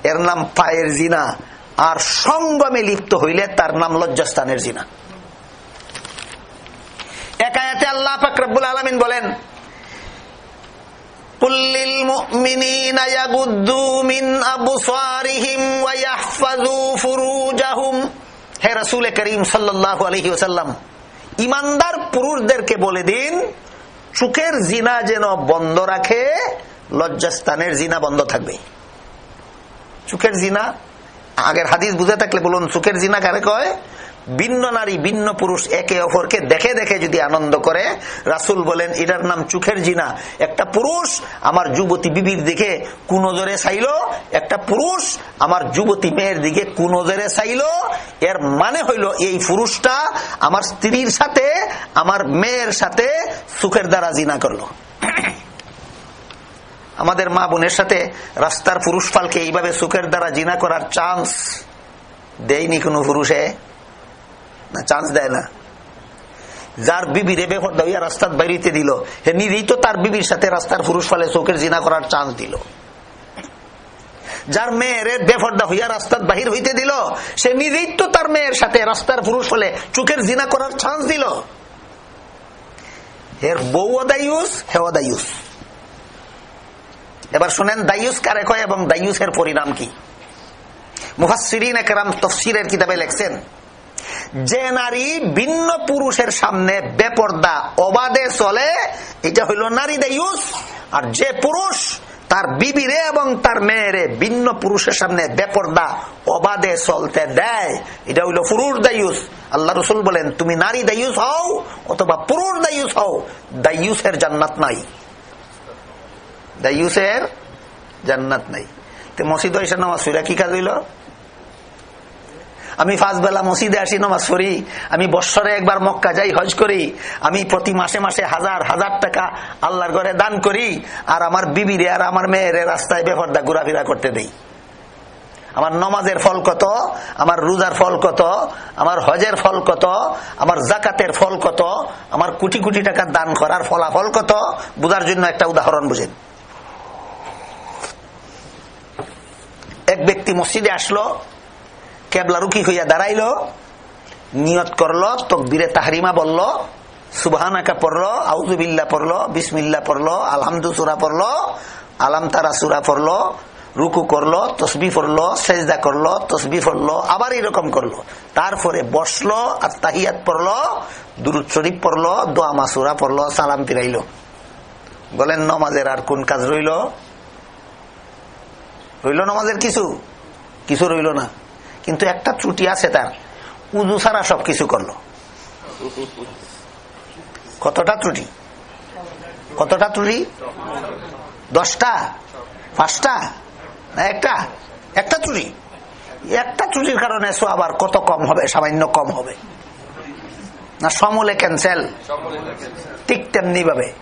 এর নাম পায়ের জিনা, আর সঙ্গমে লিপ্ত হইলে তার নাম লজ্জাস্থানের জিনা। একায়াতে আল্লাহ ফাকরাবুল আলমিন বলেন ইমানদার পুরুষদেরকে বলে দিন চুকের জিনা যেন বন্ধ রাখে, লজ্জাস্থানের জিনা বন্ধ থাকবে। চুকের জিনা, আগের হাদিস বুঝে থাকলে বলুন চুকের জিনা কারে কয়? ভিন্ন নারী, ভিন্ন পুরুষ একে অপরকে দেখে দেখে যদি আনন্দ করে, রাসুল বলেন, এটার নাম চোখের জিনা। একটা পুরুষ আমার যুবতী বিবির দিকে কুনজরে চাইল, একটা পুরুষ আমার যুবতী মেয়ের দিকে কুনজরে চাইল। এর মানে হইল এই পুরুষটা আমার স্ত্রীর সাথে, আমার মেয়ের সাথে সুখের দ্বারা জিনা করল। আমাদের মা বোনের সাথে রাস্তার পুরুষ ফালকে এইভাবে সুখের দ্বারা জিনা করার চান্স দেয়নি কোনো পুরুষে। চান্স দেয় না। যার বিবির বেপর্দা হইয়া রাস্তার বাইরিতে দিল। হে, নিজেই তো তার বিবির সাথে রাস্তার পুরুষ ফালে চোখের জিনা করার চান্স দিল। যার মেয়ের বেফর্দা হইয়া রাস্তার বাহির হইতে দিল, সে নিজেই তো তার মেয়ের সাথে রাস্তার পুরুষ ফলে চোখের জিনা করার চান্স দিল। এর বউ দায়ুস হেও দায়ুস এবার শুনেন দায়ুস কারে কয় এবং দায়ুসের পরিণাম কি? মুহাসিরিন তফসিরের কিতাবে লেখছেন যে নারী ভিন্ন পুরুষের সামনে বেপর্দা, অবাধে চলে, এটা হইল নারী দায়ুস আর যে পুরুষ, তার বিবিরে এবং তার মেয়েরে ভিন্ন পুরুষের সামনে বেপর্দা, অবাধে চলতে দেয়। এটা হইল পুরুষ দায়ুস আল্লাহ রসুল বলেন, তুমি নারী দায়ুস হও অথবা পুরুষ দায়ুস হও দায়ুসের জান্নাত নাই। দায়ুসের জান্নাত নাই। তো মসজিদ এসে নামাজ কি কাজ হইল? আমি পাঁচ বেলা মসজিদে আসি, নমাজ পড়ি। আমি বৎসরে একবার মক্কা যাই, হজ করি। আমি প্রতি মাসে মাসে হাজার হাজার টাকা আল্লাহর ঘরে দান করি আর আমার বিবিরে আর আমার মেয়ের রাস্তায় বেফরদা ঘোরাফেরা করতে দেই। আমার নমাজের ফল কত? আমার রোজার ফল কত? আমার হজের ফল কত? আমার জাকাতের ফল কত? আমার কোটি কোটি টাকা দান করার ফলাফল কত? বোঝার জন্য একটা উদাহরণ বুঝেন। এক ব্যক্তি মসজিদে আসলো কেবলা রুকি হইয়া দাঁড়াইল, নিয়ত করল, তকবিরে তাহারিমা বলল, সুবাহানাকা পড়ল আউজুবিল্লা পড়ল বিসমিল্লা পড়ল, আলহামদু সুরা পড়ল আলাম তারা সুরা পড়ল, রুকু করল, তসবি পড়ল, সেজদা করল, তসবি পড়ল, আবার এরকম করল। তারপরে বসল আর তাহিয়াত পড়ল, দুরুদ শরীফ পড়ল, দোয়া মাসুরা পড়ল, সালাম ফিরাইল। বলেন, নমাজের আর কোন কাজ রইল? রইল নমাজের কিছু? কিছু রইল না। কিন্তু একটা ত্রুটি আছে তার। উজু ছাড়া সব কিছু করল। কতটা ত্রুটি? কতটা ত্রুটি? দশটা? পাঁচটা? না, একটা? একটা ত্রুটি। একটা ত্রুটির কারণে সো আবার কত কম হবে, সামান্য কম হবে। না, সমূলে ক্যান্সেল ঠিক তেমনি ভাবে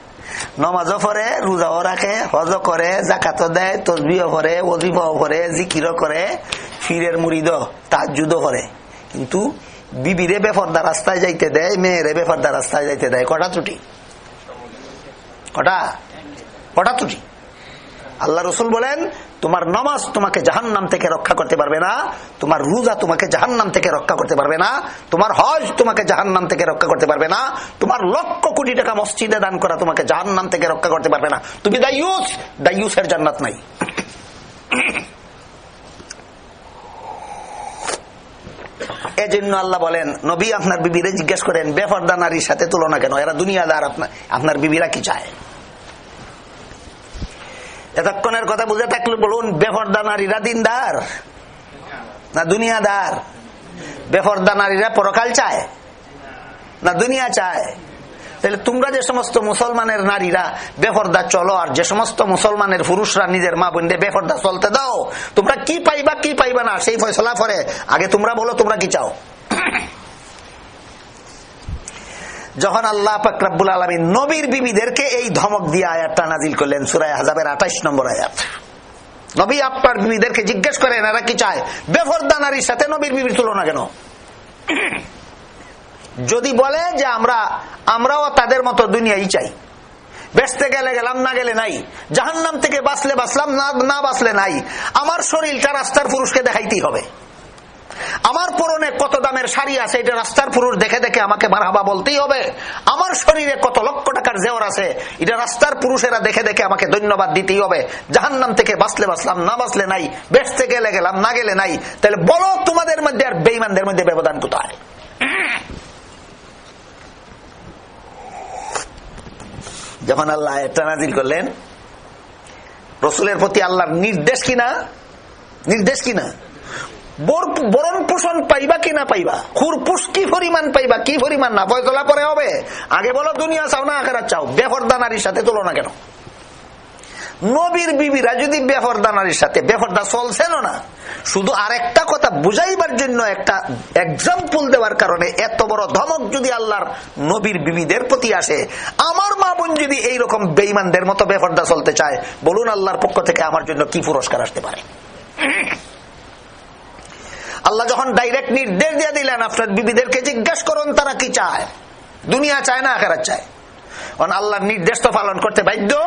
নমাজও পরে রোজাও রাখে হজ করে জাকাত দেয় তসবিও করে অজিফাও করে জিকিরও করে ফিরের মুড়িদ তাজুদও করে। কিন্তু বিবিরে বেফর্দা রাস্তায় যাইতে দেয়, মেয়েরে বেফর্দা রাস্তায় যাইতে দেয়। কটা ত্রুটি? কটা? কটা ত্রুটি? আল্লাহ রসুল বলেন, তোমার নমাজ তোমাকে জাহান নাম থেকে রক্ষা করতে পারবে না, তোমার রোজা তোমাকে জাহান নাম থেকে রক্ষা করতে পারবে না, তোমার হজ তোমাকে জাহান নাম থেকে রক্ষা করতে পারবে না, তোমার লক্ষ কোটি টাকা মসজিদে দান করা তোমাকে জাহান নাম থেকে রক্ষা করতে পারবে না। তুমি দায়ুস, দায়ুসের জান্নাত নাই। এজন্য আল্লাহ বলেন, নবী আপনার বিবিরে জিজ্ঞেস করেন, বেফরদা নারীর সাথে তুলনা কেন? এরা দুনিয়াদার আপনার বিবিরা কি চায়? এতক্ষণের কথা বুঝে থাকলে বলুন, বেফরদা নারীরা দিনদার না দুনিয়াদার? বেফরদা নারীরা পরকাল চায় না দুনিয়া চায়? তাহলে তোমরা যে সমস্ত মুসলমানের নারীরা বেফরদা চলো আর যে সমস্ত মুসলমানের পুরুষরা নিজের মা বোনদের বেফরদা চলতে দাও, তোমরা কি পাইবা কি পাইবা না, সেই ফয়সলা করে আগে তোমরা বলো, তোমরা কি চাও? যখন আল্লাহ ফাকরাবুল আলমী নবীর বিবিদেরকে এই ধমক দিয়ে আয়াতটা নাজিল করলেন সুরায় হাজাবের আঠাইশ নম্বর আয়াত। নবী আপনার বিবিদেরকে জিজ্ঞেস করেন এরা কি চায়? বেফরদা নারীর সাথে নবীর বিবির তুলনা কেন? যদি বলে যে আমরা, আমরাও তাদের মতো দুনিয়াই চাই। বেসতে গেলে গেলাম, না গেলে নাই। জাহান্নাম থেকে বাঁচলে বাঁচলাম না বাঁচলে নাই। আমার শরীরটা রাস্তার পুরুষকে দেখাইতেই হবে। আমার পরনে কত দামের শাড়ি আছে, এটা রাস্তার পুরুষ দেখে দেখে আমাকে মারহাবা বলতেই হবে। আমার শরীরে কত লক্ষ টাকার জেওর আছে, এটা রাস্তার পুরুষেরা দেখে দেখে আমাকে ধন্যবাদ দিতেই হবে। জাহান নাম থেকে বাঁচলে বাঁচলাম, না বাঁচলে নাই বেসতে গেলে গেলাম, না গেলে নাই। তাহলে বলো তোমাদের মধ্যে আর বেইমানদের মধ্যে ব্যবধান কোথায়? যখন আল্লাহ এটা নাজিল করলেন, রসুলের প্রতি আল্লাহর নির্দেশ কিনা নির্দেশ কিনা বরণ পোষণ পাইবা কি না পাইবা? খুরপুষ কি পরিমাণ পাইবা, কি পরিমাণ না? ফয়সলা পরে হবে। আগে বলো, দুনিয়া চাও না আখেরাত চাও? বেফরদা নারীর সাথে তুলনা কেন? নবীর বিবিরা যদি নারীর সাথে চলছেন না, শুধু কথা বুঝাইবার জন্য একটা এক্সাম্পল দেওয়ার কারণে এত বড় ধমক যদি আল্লাহর নবীর বিবিদের প্রতি আসে, আমার মা বোন যদি এইরকম বেইমানদের মতো বেফরদা চলতে চায়, বলুন আল্লাহর পক্ষ থেকে আমার জন্য কি পুরস্কার আসতে পারে? আল্লাহ যখন ডাইরেক্ট নির্দেশ দিয়ে দিলেন আপনার বিবিদেরকে জিজ্ঞেস করুন, তারা কি চায়? দুনিয়া চায় না আকার চায়? কারণ আল্লাহর নির্দেশ তো পালন করতে বাধ্য।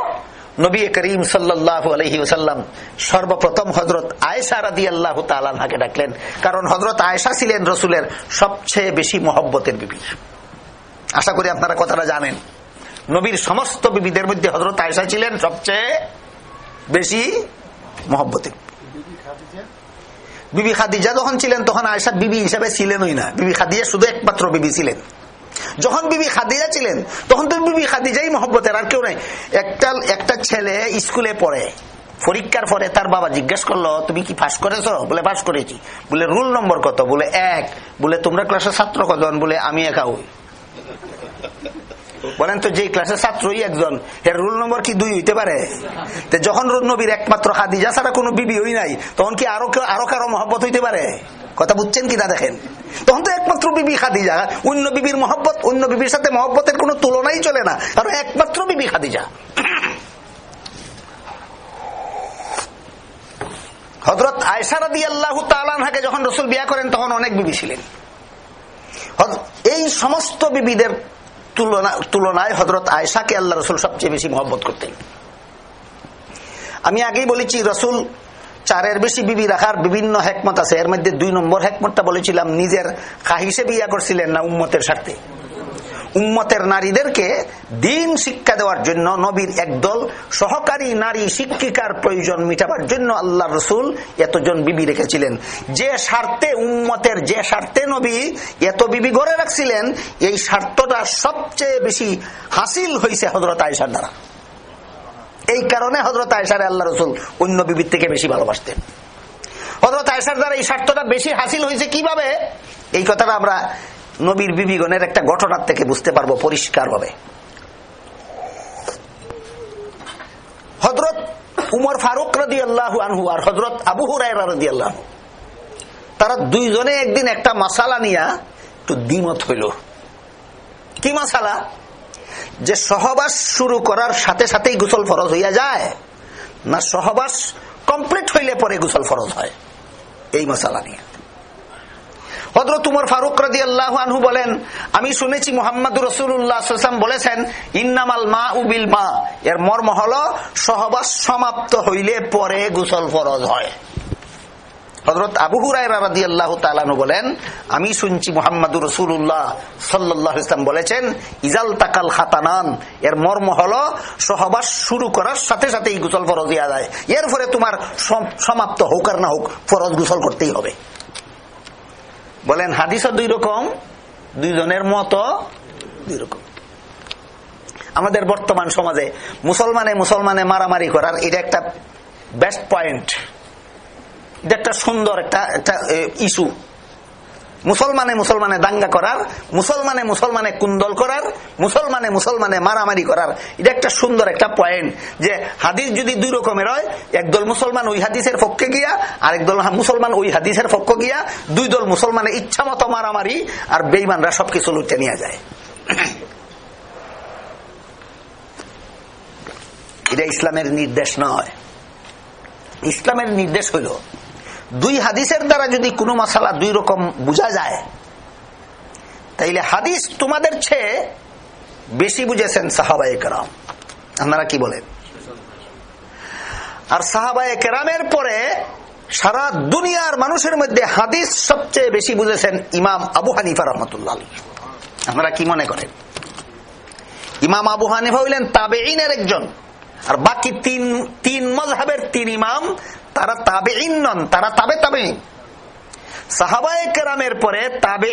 নবী করিম সাল্লাহ আলহি ওসাল্লাম সর্বপ্রথম হজরত আয়সা রাদি আল্লাহ তালাকে ডাকলেন। কারণ হজরত আয়সা ছিলেন রসুলের সবচেয়ে বেশি মহব্বতের বিবি। আশা করি আপনারা কথাটা জানেন। নবীর সমস্ত বিবিদের মধ্যে হজরত আয়সা ছিলেন সবচেয়ে বেশি মহব্বতের। বিবি খাদিজা যখন ছিলেন, তখন আয়সা বিবি হিসাবে ছিলেনই না। বিবি খাদিজা শুধু একমাত্র বিবি ছিলেন। যখন বিবি খাদিজা ছিলেন, তখন তো বিবি খাদিজাই মহব্বতের, আর কেউ নাই। একটা একটা ছেলে স্কুলে পড়ে, পরীক্ষার পরে তার বাবা জিজ্ঞেস করল, তুমি কি পাস করেছ? বলে পাস করেছি। বলে রুল নম্বর কত? বলে, এক। বলে, তোমরা ক্লাসের ছাত্র কজন? বলে, আমি একা হই। বলেন তো যে ক্লাসের ছাত্রই একজন, এর রুল নম্বর কি দুই হইতে পারে? যখন নবীর একমাত্র খাদিজা ছাড়া কোনো বিবি হই নাই, তখন কি আরও আরও কারও মহব্বত হইতে পারে? কথা বুঝছেন কিনা দেখেন? তখন তো একমাত্র বিবি খাদিজা, অন্য বিবির মহব্বত অন্য বিবির সাথে মহব্বতের কোনো তুলনাই চলে না, কারণ একমাত্র বিবি খাদিজা। হজরত আয়সারা দিয়ে আল্লাহ তালানহাকে যখন রসুল বিয়া করেন, তখন অনেক বিবি ছিলেন। এই সমস্ত বিবিদের তুলনায় হজরত আয়সাকে আল্লাহ রসুল সবচেয়ে বেশি মহব্বত করতেন। আমি আগেই বলেছি, রসুল চারের বেশি বিবি রাখার বিভিন্ন হেকমত আছে। এর মধ্যে দুই নম্বর হেকমতটা বলেছিলাম, নিজের খাহিসে বিয়া করছিলেন না উম্মতের স্বার্থে। উম্মতের নারীদেরকে দিন শিক্ষা দেওয়ার জন্য নবীর একদল সহকারী নারী শিক্ষিকার প্রয়োজন মিটাবার জন্য আল্লাহ রসুল এতজন বিবি রেখেছিলেন। যে স্বার্থে, উম্মতের যে স্বার্থে নবী এত বিবি গড়ে রাখছিলেন, এই স্বার্থটা সবচেয়ে বেশি হাসিল হয়েছে হজরত আয়সার দ্বারা। এই কারণে হজরত আয়সারে আল্লাহ রসুল অন্য বিবির থেকে বেশি ভালোবাসতেন। হজরত আয়সার দ্বারা এই স্বার্থটা বেশি হাসিল হয়েছে কীভাবে? এই কথাটা আমরা নবীর বিবিগণের একটা ঘটনার থেকে বুঝতে পারব পরিষ্কার ভাবে হজরত উমর ফারুক রদি আল্লাহ আনহু আর হজরত আবু হুরায়রা রদি আল্লাহ তারা দুইজনে একদিন একটা মশালা নিয়া একটু দ্বিমত হইল। কি মশালা যে সহবাস শুরু করার সাথে সাথেই গোসল ফরজ হইয়া যায়, না সহবাস কমপ্লিট হইলে পরে গোসল ফরজ হয়? এই মশালা নিয়ে। হজরত ফারুক রাজি আল্লাহ আনহু বলেন, আমি শুনেছি মোহাম্মদ রসুল্লাহাম বলেছেন, ইন্নামাল মা উবিল মা। এর মর্ম হল, সহবাস সমাপ্ত হইলে পরে গোসল ফরজ হয়। হজরত আবু আল্লাহ বলেন, আমি শুনছি মোহাম্মদুর রসুল্লাহ সাল্লাহ ইসলাম বলেছেন, ইজাল তাকাল খাতানান। এর মর্ম হল, সহবাস শুরু করার সাথে সাথেই গুসল ফরজ দেওয়া যায়। তোমার সমাপ্ত হোক আর না হোক, ফরজ গুসল করতেই হবে। বলেন, হাদিসও দুই রকম, দুইজনের মতো দুই রকম। আমাদের বর্তমান সমাজে মুসলমানে মুসলমানে মারামারি করার এটা একটা বেস্ট পয়েন্ট এটা একটা সুন্দর একটা একটা ইস্যু মুসলমানে মুসলমানে দাঙ্গা করার, মুসলমানে মুসলমানে কুন্দল করার, মুসলমানে মুসলমানে মারামারি করার। এটা একটা সুন্দর একটা পয়েন্ট যে হাদিস যদি দুই রকমের হয়, একদল মুসলমান ওই হাদিসের পক্ষে গিয়া আর একদল মুসলমান ওই হাদিসের পক্ষ গিয়া দুই দল মুসলমানের ইচ্ছা মতো মারামারি আর বেইমানরা সবকিছু লুটে নিয়ে যায়। এটা ইসলামের নির্দেশ নয়। ইসলামের নির্দেশ হইল দুই হাদিসের দ্বারা যদি কোনো মশালা দুই রকম বোঝা যায়, তাইলে হাদিস তোমাদের চেয়ে বেশি বুঝেছেন সাহাবাই কেরাম। আপনারা কি বলেন? আর সাহাবাই কেরামের পরে সারা দুনিয়ার মানুষের মধ্যে হাদিস সবচেয়ে বেশি বুঝেছেন ইমাম আবু হানিফা রহমতুল্লাহ আপনারা কি মনে করেন? ইমাম আবু হানিফা হইলেন তাবে একজন, আর বাকি তিন তিন মজহাবের তিন ইমাম তারা তাবে নন, তারা তাবে তাবে পরে তাবে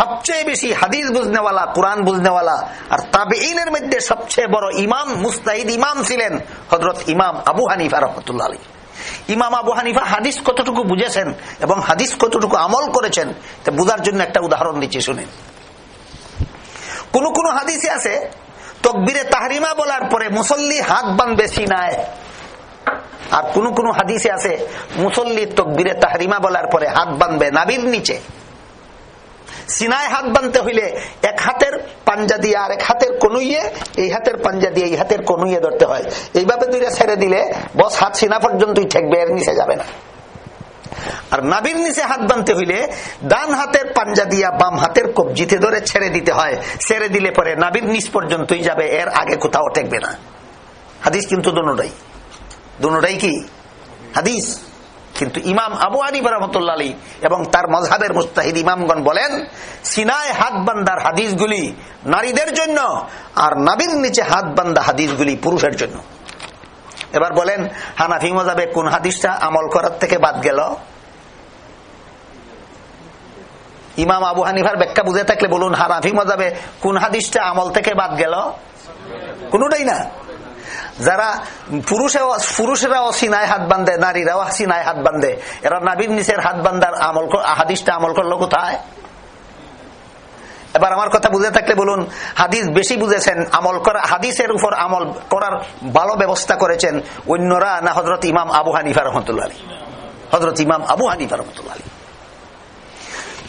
সবচেয়ে বেশি হাদিস বুঝনেওয়ালা, কোরআন বুঝনেওয়ালা, আর তাবে ইনের মধ্যে সবচেয়ে বড় ইমাম, মুস্তাহিদ ইমাম ছিলেন হজরত ইমাম আবু হানিফা আলী ইমাম আবু হানিফা হাদিস কতটুকু বুঝেছেন এবং হাদিস কতটুকু আমল করেছেন, তা বুঝার জন্য একটা উদাহরণ দিচ্ছি, শুনেন। কোন কোন হাদিসে আছে, তকবিরে তাহরিমা বলার পরে মুসল্লি হাত বানবে সিনায় আর কোন কোন হাদিসে আছে, মুসল্লি তকবিরে তাহরিমা বলার পরে হাত বানবে নাবির নিচে। সিনায় হাত বানতে হইলে এক হাতের পাঞ্জা দিয়ে আর এক হাতের কনুইয়ে, এই হাতের পাঞ্জা দিয়ে এই হাতের কনুইয়ে ধরতে হয়। এইভাবে দুইটা ছেড়ে দিলে বস হাত সিনা পর্যন্তই ঠেকবে, এর নিচে যাবে না। আর নাবির নিচে হাত বানতে হইলে ডান হাতের পাঞ্জা দিয়া বাম হাতের কবজিতে ধরে ছেড়ে দিতে হয়। ছেড়ে দিলে পরে নাবির নিচ পর্যন্তই যাবে, এর আগে কোথাও ঠেকবে না। হাদিস কিন্তু দোনোটাই। দোনোটাই কি? হাদিস। কিন্তু ইমাম আবু আনিব রহমতুল্লা আলী এবং তার মজহাবের মুস্তাহিদ ইমামগণ বলেন, সিনায় হাত বান্দার হাদিসগুলি নারীদের জন্য আর নাবির নিচে হাত বান্দা হাদিসগুলি পুরুষের জন্য। এবার বলেন, হানাফি মজাবে কোন হাদিসটা আমল করার থেকে বাদ গেল? ইমাম আবু হানিফার ব্যাখ্যা বুঝে থাকলে বলুন, হানাফি মজাবে কোন হাদিসটা আমল থেকে বাদ গেল? কোনটাই না। যারা পুরুষে পুরুষেরাও সিনায় হাত বান্ধে, নারীরাও সিনায় হাত বান্ধে। এরা নাবির নিচের হাত বান্ধার আমল হাদিসটা আমল করল কোথায়? এবার আমার কথা বুঝে থাকলে বলুন, হাদিস বেশি বুঝেছেন, আমল করা হাদিসের উপর আমল করার ভালো ব্যবস্থা করেছেন অন্যরা না হজরত ইমাম আবু হানিফা রহমতুল্লাহ আলী হজরত ইমাম আবু হানিফা রহমতুল্লাহ আলী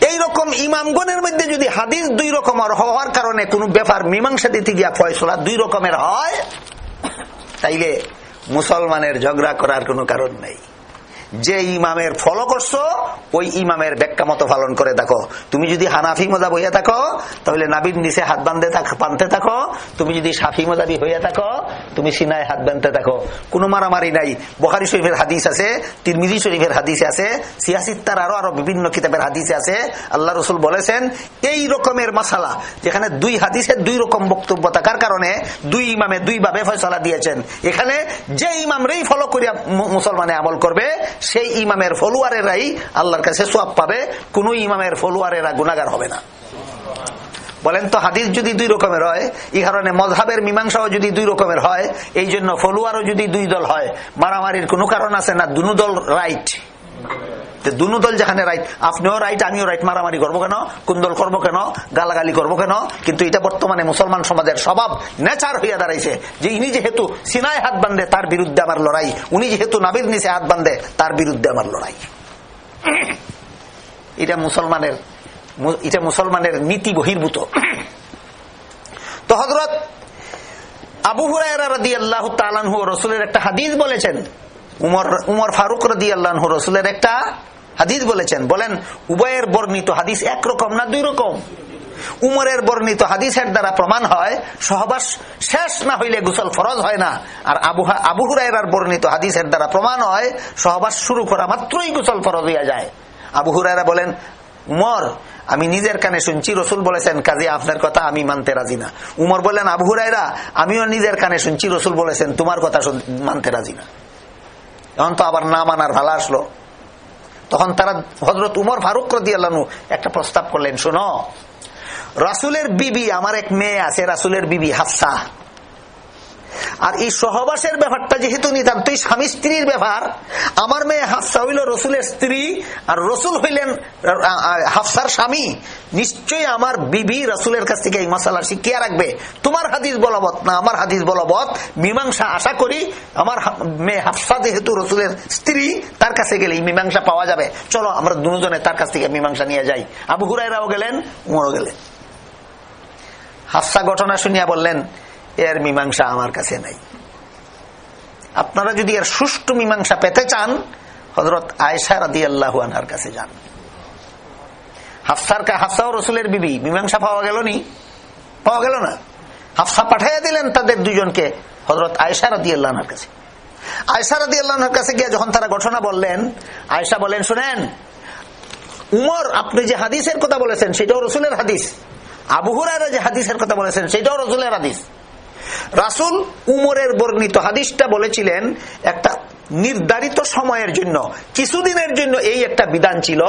এইরকম ইমামগণের মধ্যে যদি হাদিস দুই রকমের হওয়ার কারণে কোন ব্যাপার মীমাংসা দিতে গিয়া ফয়সলা দুই রকমের হয় তাইলে মুসলমানের ঝগড়া করার কোনো কারণ নেই। যে ইমামের ফলো করছ, ওই ইমামের ব্যাখ্যা মতো পালন করে দেখো তুমি যদি হানাফি মজা বইয়া থাকো, তাহলে নাবির নিচে হাত বান্ধে বানতে থাকো। তুমি যদি সাফি মজাবি হইয়া থাকো, তুমি সিনায় হাত বানতে থাকো। কোনো মারামারি নাই। বহারি শরীফের হাদিস আছে, তিরমিজি শরীফের হাদিসে আছে, সিয়াসিত্তার আরও আরও বিভিন্ন কিতাবের হাদিসে আছে। আল্লাহ রসুল বলেছেন, এই রকমের মশালা যেখানে দুই হাদিসের দুই রকম বক্তব্য থাকার কারণে দুই ইমামে দুই ভাবে ফয়সলা দিয়েছেন। এখানে যে ইমামরেই ফলো করিয়া মুসলমানে আমল করবে সেই ইমামের ফলোয়ারেরাই আল্লাহর কাছে সব পাবে, কোন ইমামের ফলোয়ারেরা গুণাগার হবে না। বলেন তো হাদিস যদি দুই রকমের হয়, এই কারণে মজহাবের মীমাংসাও যদি দুই রকমের হয়, এই জন্য ফলোয়ারও যদি দুই দল হয়, মারামারির কোনো কারণ আছে না? দুনো দল রাইট দুনু দল যেখানে রাইট আপনিও রাইট আমিও রাইট মারামারি করব কেন? কুন্দল করব কেন? গালাগালি করব কেন? কিন্তু এটা বর্তমানে মুসলমান সমাজের স্বভাব নেচার হইয়া দাঁড়াইছে। যে ইনি যেহেতু সিনায় হাত বান্ধে তার বিরুদ্ধে আমার লড়াই। উনি যেহেতু নাবির নিচে হাত বান্ধে তার বিরুদ্ধে আমার লড়াই। এটা মুসলমানের এটা মুসলমানের নীতি বহির্ভূত। তো হজরত আবু তালানহু রসুলের একটা হাদিস বলেছেন উমর উমর ফারুক রদি আল্লাহ রসুলের একটা হাদিস বলেছেন। বলেন উভয়ের বর্ণিত হাদিস একরকম না দুই রকম? উমরের বর্ণিত হাদিসের দ্বারা প্রমাণ হয়, সহবাস শেষ না হইলে গুসল ফরজ হয় না। আর আবু হুরাইরার বর্ণিত হাদিসের দ্বারা প্রমাণ হয়, সহবাস শুরু করা মাত্রই গুসল ফরজ হইয়া যায়। আবু হুরাইরা বলেন, উমর, আমি নিজের কানে শুনছি, রসুল বলেছেন, কাজে আপনার কথা আমি মানতে রাজি না। উমর বলেন আবু হুরাইরা আমিও নিজের কানে শুনছি, রসুল বলেছেন, তোমার কথা মানতে রাজি না। এখন তো আবার না মানার ভালো আসলো। তখন তারা হজরত উমর ফারুক আল্লাহ একটা প্রস্তাব করলেন, শোনো, রাসুলের বিবি আমার এক মেয়ে আছে, রাসুলের বিবি হাফসা। আর এই সহবাসের ব্যাপারটা যেহেতু নিতান্তই স্বামী স্ত্রীর ব্যাপার আমার মেয়ে হাফসা হইল রসুলের স্ত্রী, আর রসুল হইলেন হাফসার স্বামী। নিশ্চয়ই আমার বিবি রসুলের কাছ থেকে এই মশালা শিখিয়া রাখবে। তোমার হাদিস বলবৎ না আমার হাদিস বলবৎ, মীমাংসা আশা করি আমার মেয়ে হাফসা যেহেতু রসুলের স্ত্রী, তার কাছে গেলে এই মীমাংসা পাওয়া যাবে। চলো, আমরা দুজনে তার কাছ থেকে মীমাংসা নিয়ে যাই। আবু হুরাইরাও গেলেন, উমরও গেলেন। হাফসা ঘটনা শুনিয়া বললেন এর মীমাংসা আমার কাছে নাই। আপনারা যদি এর সুষ্ঠু মীমাংসা পেতে চান হজরত আয়সা রাদি আল্লাহ আনহার কাছে যান। হাফসার হাফসা ও রসুলের বিবি, মীমাংসা পাওয়া গেল নি? পাওয়া গেল না। হাফসা পাঠাইয়া দিলেন তাদের দুজনকে হজরত আয়সা রাদি আল্লাহর কাছে। আয়সা রাদি আল্লাহর কাছে গিয়ে যখন তারা ঘটনা বললেন আয়সা বলেন, শুনেন, উমর, আপনি যে হাদিসের কথা বলেছেন, সেটাও রসুলের হাদিস। আবহুরারা যে হাদিসের কথা বলেছেন, সেটাও রসুলের হাদিস। রাসুল উমরের বর্ণিত হাদিসটা বলেছিলেন একটা নির্ধারিত সময়ের জন্য, কিছুদিনের জন্য এই একটা বিধান ছিল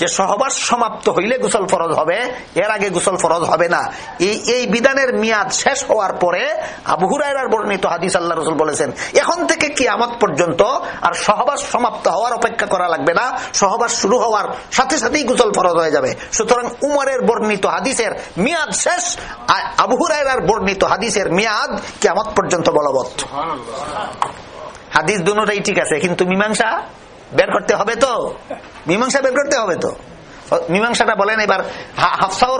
যে সহবাস সমাপ্ত হইলে গোসল ফরজ হবে, এর আগে গোসল ফরজ হবে না। এই এই বিধানের মেয়াদ শেষ হওয়ার পরে আবহুরার বর্ণিত হাদিস আল্লাহ রসুল বলেছেন, এখন থেকে কি আমত পর্যন্ত আর সহবাস সমাপ্ত হওয়ার অপেক্ষা করা লাগবে না, সহবাস শুরু হওয়ার সাথে সাথেই গোসল ফরজ হয়ে যাবে। সুতরাং উমরের বর্ণিত হাদিসের মেয়াদ শেষ আবহুরার বর্ণিত হাদিসের মেয়াদ কি আমত পর্যন্ত বলবৎ। হাদিস দুটাই ঠিক আছে, কিন্তু মীমাংসা বের করতে হবে তো। মীমাংসা বের করতে হবে তো। মীমাংসাটা বলেন এবার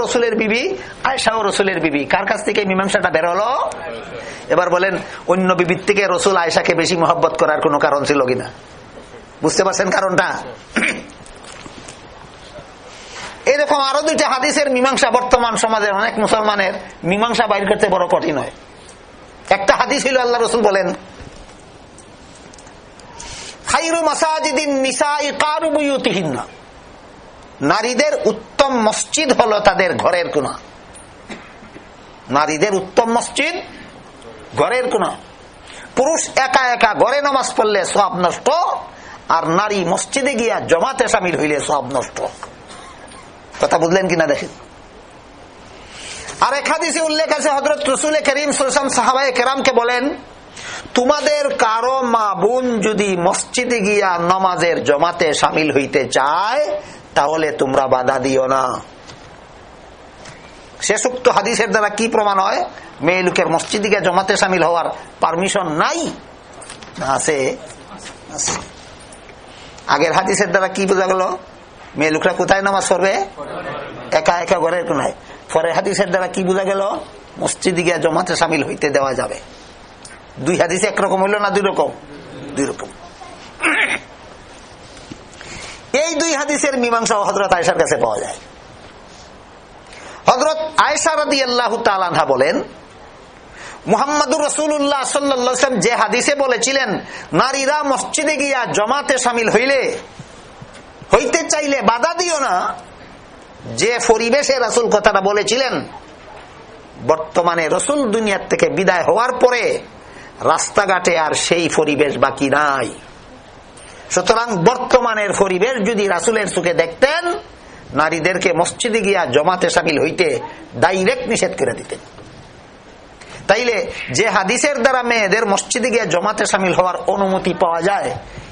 রসুলের বিবি রসুলের বিবি, কার কাছ থেকে মীমাংসাটা বের হলো? এবার বলেন, অন্য বিবির থেকে রসুল আয়সাকে বেশি মহব্বত করার কোন কারণ ছিল কিনা? বুঝতে পারছেন কারণটা? এরকম আরও দুইটা হাদিসের মীমাংসা বর্তমান সমাজের অনেক মুসলমানের মীমাংসা বাইর করতে বড় কঠিন হয়। একটা হাদিস হইল, আল্লাহ রসুল বলেন নারীদের উত্তম মসজিদ হলো তাদের ঘরের কোনা নারীদের উত্তম মসজিদ ঘরের কোনা পুরুষ একা একা ঘরে নামাজ পড়লে সব নষ্ট, আর নারী মসজিদে গিয়া জমাতে সামিল হইলে সব নষ্ট। কথা বুঝলেন কিনা দেখেন? আর একাদিসে উল্লেখ আছে হজরত রসুল করিম সুলসাম সাহাবাই কেরামকে বলেন তোমাদের কারও মা বোন যদি মসজিদে গিয়া নমাজের জমাতে সামিল হইতে চায়, তাহলে তোমরা বাধা দিও না। শেষোক্ত হাদিসের দ্বারা কি প্রমাণ হয়? মেয়ে লোকের মসজিদে গিয়া জমাতে সামিল হওয়ার পারমিশন নাই? আছে। আগের হাদিসের দ্বারা কি বোঝা গেল? মেয়ে লোকরা কোথায় নামাজ পড়বে? একা একা ঘরের কোনায়। পরে হাদিসের দ্বারা কি বোঝা গেল? মসজিদে গিয়া জমাতে সামিল হইতে দেওয়া যাবে। দুই হাদিস একরকম হইল না দুই রকম? দুই রকম। এই দুই হাদিসের মীমাংসা হজরত আয়সার কাছে পাওয়া যায়। হজরত আয়সা রাদি আল্লাহ তালানহা বলেন, মুহাম্মদুর রসুল্লাহ সাল্লাম যে হাদিসে বলেছিলেন, নারীরা মসজিদে গিয়া জমাতে সামিল হইলে, হইতে চাইলে বাধা দিও না। যে পরিবেশে রাসুল কথাটা বলেছিলেন, বর্তমানে রসুল দুনিয়ার থেকে বিদায় হওয়ার পরে রাস্তাঘাটে আর সেই পরিবেশ বাকি নাই। সুতরাং বর্তমানের পরিবেশ যদি রাসুলের চোখে দেখতেন, নারীদেরকে মসজিদে গিয়া জমাতে সামিল হইতে ডাইরেক্ট নিষেধ করে দিতেন। তাইলে যে হাদিসের দ্বারা মেয়েদের মসজিদে গিয়া জমাতে সামিল হওয়ার অনুমতি পাওয়া যায়,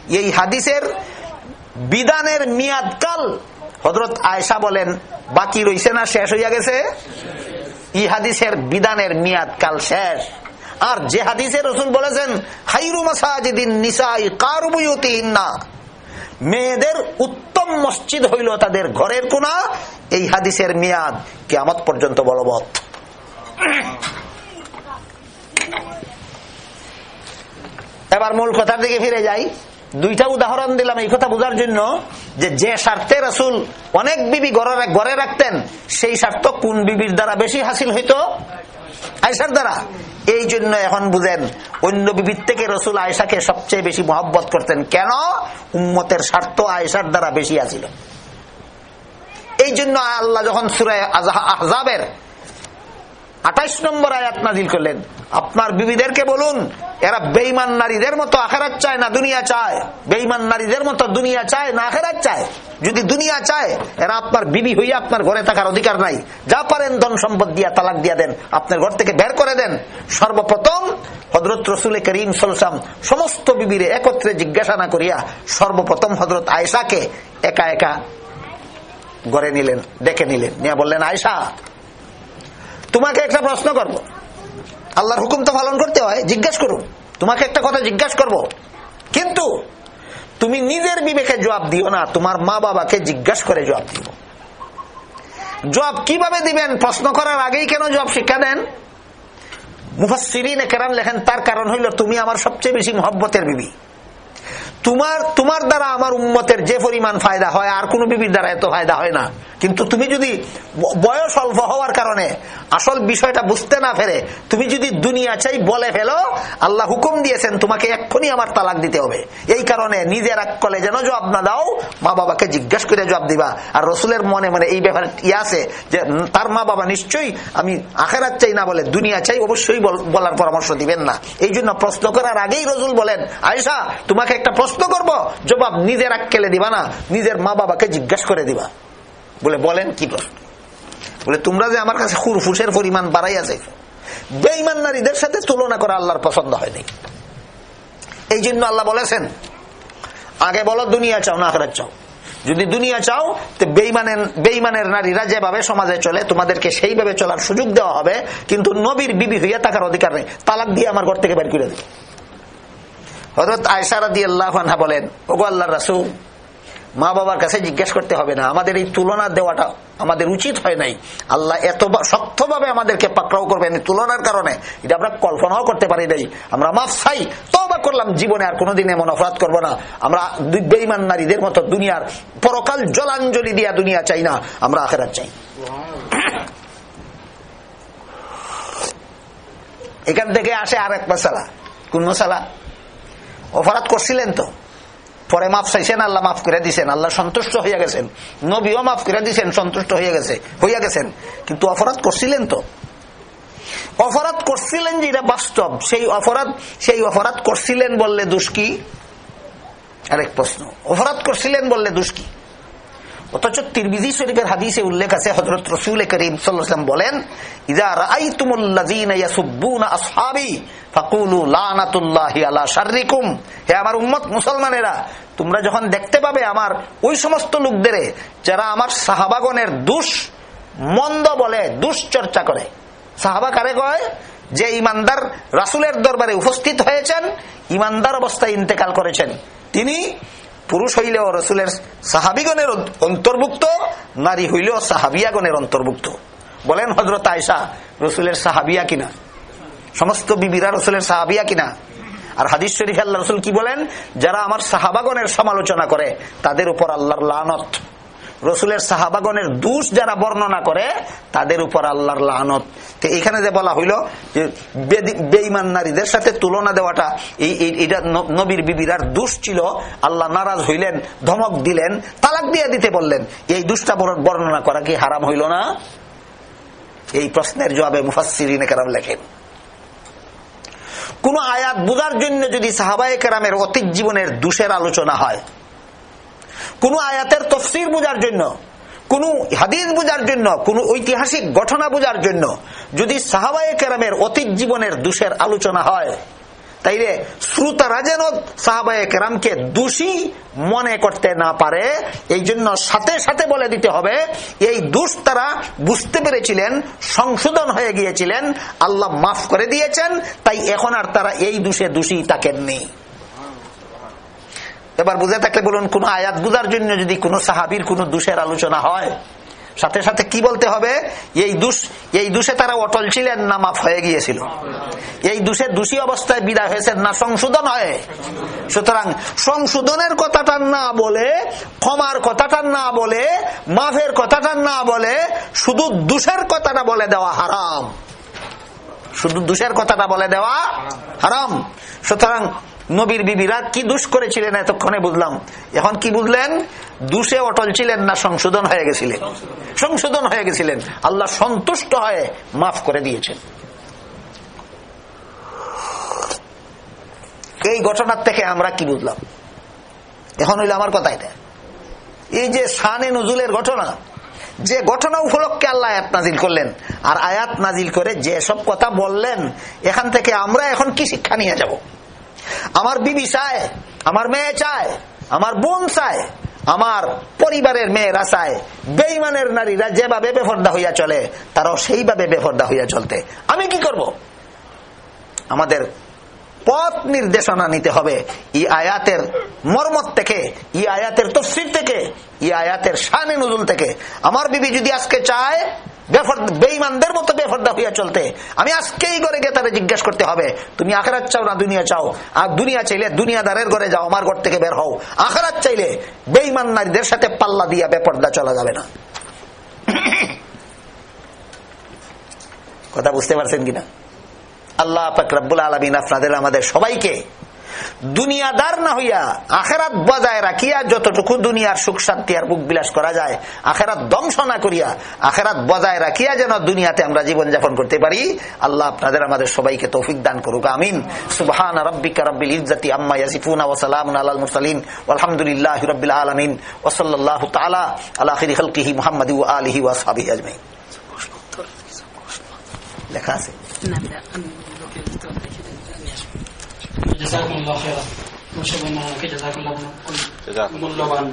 এই হাদিসের বিধানের মেয়াদকাল হজরত আয়সা বলেন, বাকি রইছে না, শেষ হইয়া গেছে? ই হাদিসের বিধানের মেয়াদকাল শেষ। আর যে হাদিসে রসুল বলেছেন হাইরু মাসাজিদিন নিসাই কারুবুয়তিহিন্না মেয়েদের উত্তম মসজিদ হইল তাদের ঘরের কোনা এই হাদিসের মেয়াদ কেমত পর্যন্ত বলবৎ। এবার মূল কথার দিকে ফিরে যাই। দুইটা উদাহরণ দিলাম এই কথা বোঝার জন্য যে যে স্বার্থে রাসুল অনেক বিবি গড়ে রাখতেন, সেই স্বার্থ কোন বিবির দ্বারা বেশি হাসিল হইত? আয়সার দ্বারা। এই জন্য এখন বুঝেন, অন্য বিবির থেকে রসুল আয়সাকে সবচেয়ে বেশি মহব্বত করতেন। কেন? উম্মতের স্বার্থ আয়সার দ্বারা বেশি আছিল। এই জন্য আল্লাহ যখন সুরায় আহজাবের আঠাইশ নম্বর আয়াত নাজিল করলেন। আপনার বিবিদেরকে বলুন, এরা বেইমান নারীদের মতো আখেরাত চায় না দুনিয়া চায়। বেইমান নারীদের মতো দুনিয়া চায় না আখেরাত চায়। যদি দুনিয়া চায়, এরা আপনার বিবি হইয়া আপনার ঘরে থাকার অধিকার নাই। যা পারেন ধন সম্পদ দিয়া তালাক দিয়া দেন, আপনার ঘর থেকে বের করে দেন। সর্বপ্রথম হজরত রসুল করিম সলসাম সমস্ত বিবিরে একত্রে জিজ্ঞাসা না করিয়া সর্বপ্রথম হজরত আয়সাকে একা একা গড়ে নিলেন, ডেকে নিলেন। নিয়ে বললেন আয়সা তোমাকে একটা প্রশ্ন করব। আল্লাহর হুকুম তো পালন করতে হয়, জিজ্ঞেস করুন। তোমাকে একটা কথা জিজ্ঞাসা করব। কিন্তু তুমি নিজের বিবেকে জবাব দিও না, তোমার মা বাবাকে জিজ্ঞাসা করে জবাব দিব জবাব কীভাবে দিবেন? প্রশ্ন করার আগেই কেন জবাব শিক্ষা দেন? মুফাসিরিন কেরাম লেখেন, তার কারণ হইল তুমি আমার সবচেয়ে বেশি মহব্বতের বিবি। তোমার তোমার দ্বারা আমার উম্মতের যে পরিমাণ ফায়দা হয়, আর কোন বিবির দ্বারা এত ফায়দা হয় না। কিন্তু তুমি যদি বয়স অল্প হওয়ার কারণে আসল বিষয়টা বুঝতে না ফেরে তুমি যদি দুনিয়া চাই বলে ফেলো, আল্লাহ হুকুম দিয়েছেন, তোমাকে এক্ষুনি আমার তালাক দিতে হবে। এই কারণে নিজের এক কলে যেন জবাব না দাও, মা বাবাকে জিজ্ঞাসা করে জবাব দিবা। আর রসুলের মনে মনে এই ব্যাপারে ইয়ে আছে যে তার মা বাবা নিশ্চয়ই আমি আখেরাত চাই না বলে, দুনিয়া চাই অবশ্যই বলার পরামর্শ দিবেন না। এই জন্য প্রশ্ন করার আগেই রসুল বলেন আয়সা তোমাকে একটা প্রশ্ন করব, জবাব নিজের আক্কেলে দিবা না, নিজের মা বাবাকে জিজ্ঞাসা করে দিবা। বলে, বলেন কি প্রশ্ন বলে, তোমরা যে আমার কাছে খুরফুসের পরিমাণ বাড়াই আছে বেইমান নারীদের সাথে তুলনা করা আল্লাহর পছন্দ হয়নি এই জন্য আল্লাহ বলেছেন, আগে বলো দুনিয়া চাও না আখরাত চাও। যদি দুনিয়া চাও, তো বেইমানের বেইমানের নারীরা যেভাবে সমাজে চলে, তোমাদেরকে সেইভাবে চলার সুযোগ দেওয়া হবে, কিন্তু নবীর বিবি হইয়া থাকার অধিকার নেই। তালাক দিয়ে আমার ঘর থেকে বের করে দেবে হজরত আয়সারা দিয়ে আল্লাহ বলেন, ওগো আল্লাহ রাসুল, মা বাবার কাছে জিজ্ঞেস করতে হবে না। আমাদের এই তুলনা দেওয়াটা আমাদের উচিত হয় নাই। আল্লাহ এত শক্তভাবে আমাদেরকে পাকড়াও করবেন তুলনার কারণে। এটা আমরা কল্পনাও করতে পারি নাই। আমরা মাফ চাই তবা করলাম, জীবনে আর কোনোদিন এমন অপরাধ করব না। আমরা বেইমান নারীদের মতো দুনিয়ার পরকাল জলাঞ্জলি দিয়া দুনিয়া চাই না, আমরা আখেরাত চাই। এখান থেকে আসে আর এক মশালা। কোন মশালা? অপরাধ করছিলেন তো। পরে মাফ চাইছেন, আল্লাহ মাফ করে দিছেন, আল্লাহ সন্তুষ্ট হইয়া গেছেন। নবীও মাফ করে দিছেন, সন্তুষ্ট হইয়া গেছে, হইয়া গেছেন। কিন্তু অপরাধ করছিলেন তো? অপরাধ করছিলেন যেটা বাস্তব, সেই অপরাধ সেই অপরাধ করছিলেন বললে দুষ্কি আরেক প্রশ্ন। অপরাধ করছিলেন বললে দোষ কি? অথচ তিরবিজি শরীফের হাদিসে উল্লেখ আছে হজরত রসুল করিম সাল্লাম বলেন ইদা রাই উম্মত মুসলমানেরা, তোমরা যখন দেখতে পাবে আমার ওই সমস্ত লোকদের, যারা আমার সাহাবাগনের দুষ মন্দ বলে দুশ্চর্চা করে। সাহাবা কারে কয়? যে ইমানদার রাসুলের দরবারে উপস্থিত হয়েছেন, ইমানদার অবস্থায় ইন্তেকাল করেছেন। তিনি পুরুষ হইলেও রসুলের সাহাবিগণের অন্তর্ভুক্ত, নারী হইলেও সাহাবিয়াগণের অন্তর্ভুক্ত। বলেন হজরত আয়সা রসুলের সাহাবিয়া কিনা? সমস্ত বিবিরা রসুলের সাহাবিয়া কিনা? আর হাদিস শরীফ আল্লাহ রসুল কি বলেন? যারা আমার সাহাবাগণের সমালোচনা করে, তাদের উপর আল্লাহর লানত। রসুলের সাহাবাগনের দুষ যারা বর্ণনা করে, তাদের উপর আল্লাহর লানত এখানে যে বলা হইল যে বেইমান নারীদের সাথে তুলনা দেওয়াটা এটা নবীর বিবিরার দুষ ছিল। আল্লাহ নারাজ হইলেন, ধমক দিলেন, তালাক দিয়ে দিতে বললেন। এই দুষ্টা বর্ণনা করা কি হারাম হইল না? এই প্রশ্নের জবাবে মুফাসিরিনে কেরাম লেখেন। কোন আয়াত বুঝার জন্য যদি সাহাবায় কেরামের অতীত জীবনের দুষের আলোচনা হয় কোন আয়াতের তফসির বোঝার জন্য, কোন হাদিস বোঝার জন্য, কোন ঐতিহাসিক ঘটনা বোঝার জন্য যদি সাহাবায় কেরামের অতীত জীবনের দোষের আলোচনা হয়, তাইলে শ্রোতারা যেন সাহাবায়ে কেরামকে দোষী মনে করতে না পারে, এই জন্য সাথে সাথে বলে দিতে হবে, এই দোষ তারা বুঝতে পেরেছিলেন, সংশোধন হয়ে গিয়েছিলেন, আল্লাহ মাফ করে দিয়েছেন, তাই এখন আর তারা এই দোষে দোষী থাকেননি এবার বুঝে থাকলে বলুন, কোন আয়াত বুঝার জন্য যদি কোন সাহাবির কোন দোষের আলোচনা হয়, সাথে সাথে কি বলতে হবে? এই দুষ, এই দুষে তারা অটল ছিলেন না, মাফ হয়ে গিয়েছিল। এই দুষে দোষী অবস্থায় বিদায় হয়েছে না, সংশোধন হয়। সুতরাং সংশোধনের কথাটা না বলে, ক্ষমার কথাটা না বলে, মাফের কথাটা না বলে, শুধু দুষের কথাটা বলে দেওয়া হারাম। শুধু দুষের কথাটা বলে দেওয়া হারাম। সুতরাং নবীর বিবিরা কি দুষ করেছিলেন এতক্ষণে বুঝলাম। এখন কি বুঝলেন? দুষে অটল ছিলেন না, সংশোধন হয়ে গেছিলেন। সংশোধন হয়ে গেছিলেন। আল্লাহ সন্তুষ্ট হয়ে মাফ করে দিয়েছেন। এই ঘটনার থেকে আমরা কি বুঝলাম? এখন হইলে আমার কথা এটা এই যে সানে নজুলের ঘটনা যে ঘটনা উপলক্ষে আল্লাহ আয়াত নাজিল করলেন, আর আয়াত নাজিল করে যে সব কথা বললেন, এখান থেকে আমরা এখন কি শিক্ষা নিয়ে যাব? আমার বিবি চায়, আমার মেয়ে চায়, আমার বোন চায়, আমার পরিবারের মেয়েরা চায় বেইমানের নারীরা যেভাবে বেফর্দা হইয়া চলে, তারাও সেইভাবে বেফর্দা হইয়া চলতে। আমি কি করব? আমাদের পথ নির্দেশনা নিতে হবে। ই আয়াতের মর্মত থেকে ই আয়াতের তফসির থেকে ই আয়াতের শানে নজুল থেকে। আমার বিবি যদি আজকে চায় বেইমানদের মতো বেফর্দা হইয়া চলতে, আমি আজকেই ঘরে গিয়ে তারা জিজ্ঞাসা করতে হবে, তুমি আখেরাত চাও না দুনিয়া চাও? আর দুনিয়া চাইলে দুনিয়াদারের ঘরে যাও, আমার ঘর থেকে বের হও। আখেরাত চাইলে বেইমান নারীদের সাথে পাল্লা দিয়া বেপর্দা চলা যাবে না। কথা বুঝতে পারছেন কিনা? আল্লাহ ফাকরাবুল আলমিন আপনাদের, আমাদের সবাইকে দুনিয়াদার না হইয়া আখেরাত বজায় রাখিয়া যতটুকু দুনিয়ার সুখ শান্তি আর বুক বিলাস করা যায়, আখেরাত ধ্বংস না করিয়া আখেরাত বজায় রাখিয়া যেন দুনিয়াতে আমরা জীবন যাপন করতে পারি, আল্লাহ আপনাদের, আমাদের সবাইকে তৌফিক দান করুক, আমিন। সুবহান রব্বিকা রব্বিল ইজ্জাতি আম্মা ইয়াসিফুন ওয়া সালামুন আলাল মুরসালিন আলহামদুলিল্লাহি রাব্বিল আলামিন, ওয়া সাল্লাল্লাহু তাআলা আলা খাইরি খালকিহি মুহাম্মাদি ওয়া আলিহি ওয়া আসহাবিহি আজমাইন। লেখা আছে? جزاكم الله خيرا. وشكرا لك جزاكم الله خيرا. جزاكم الله خيرا.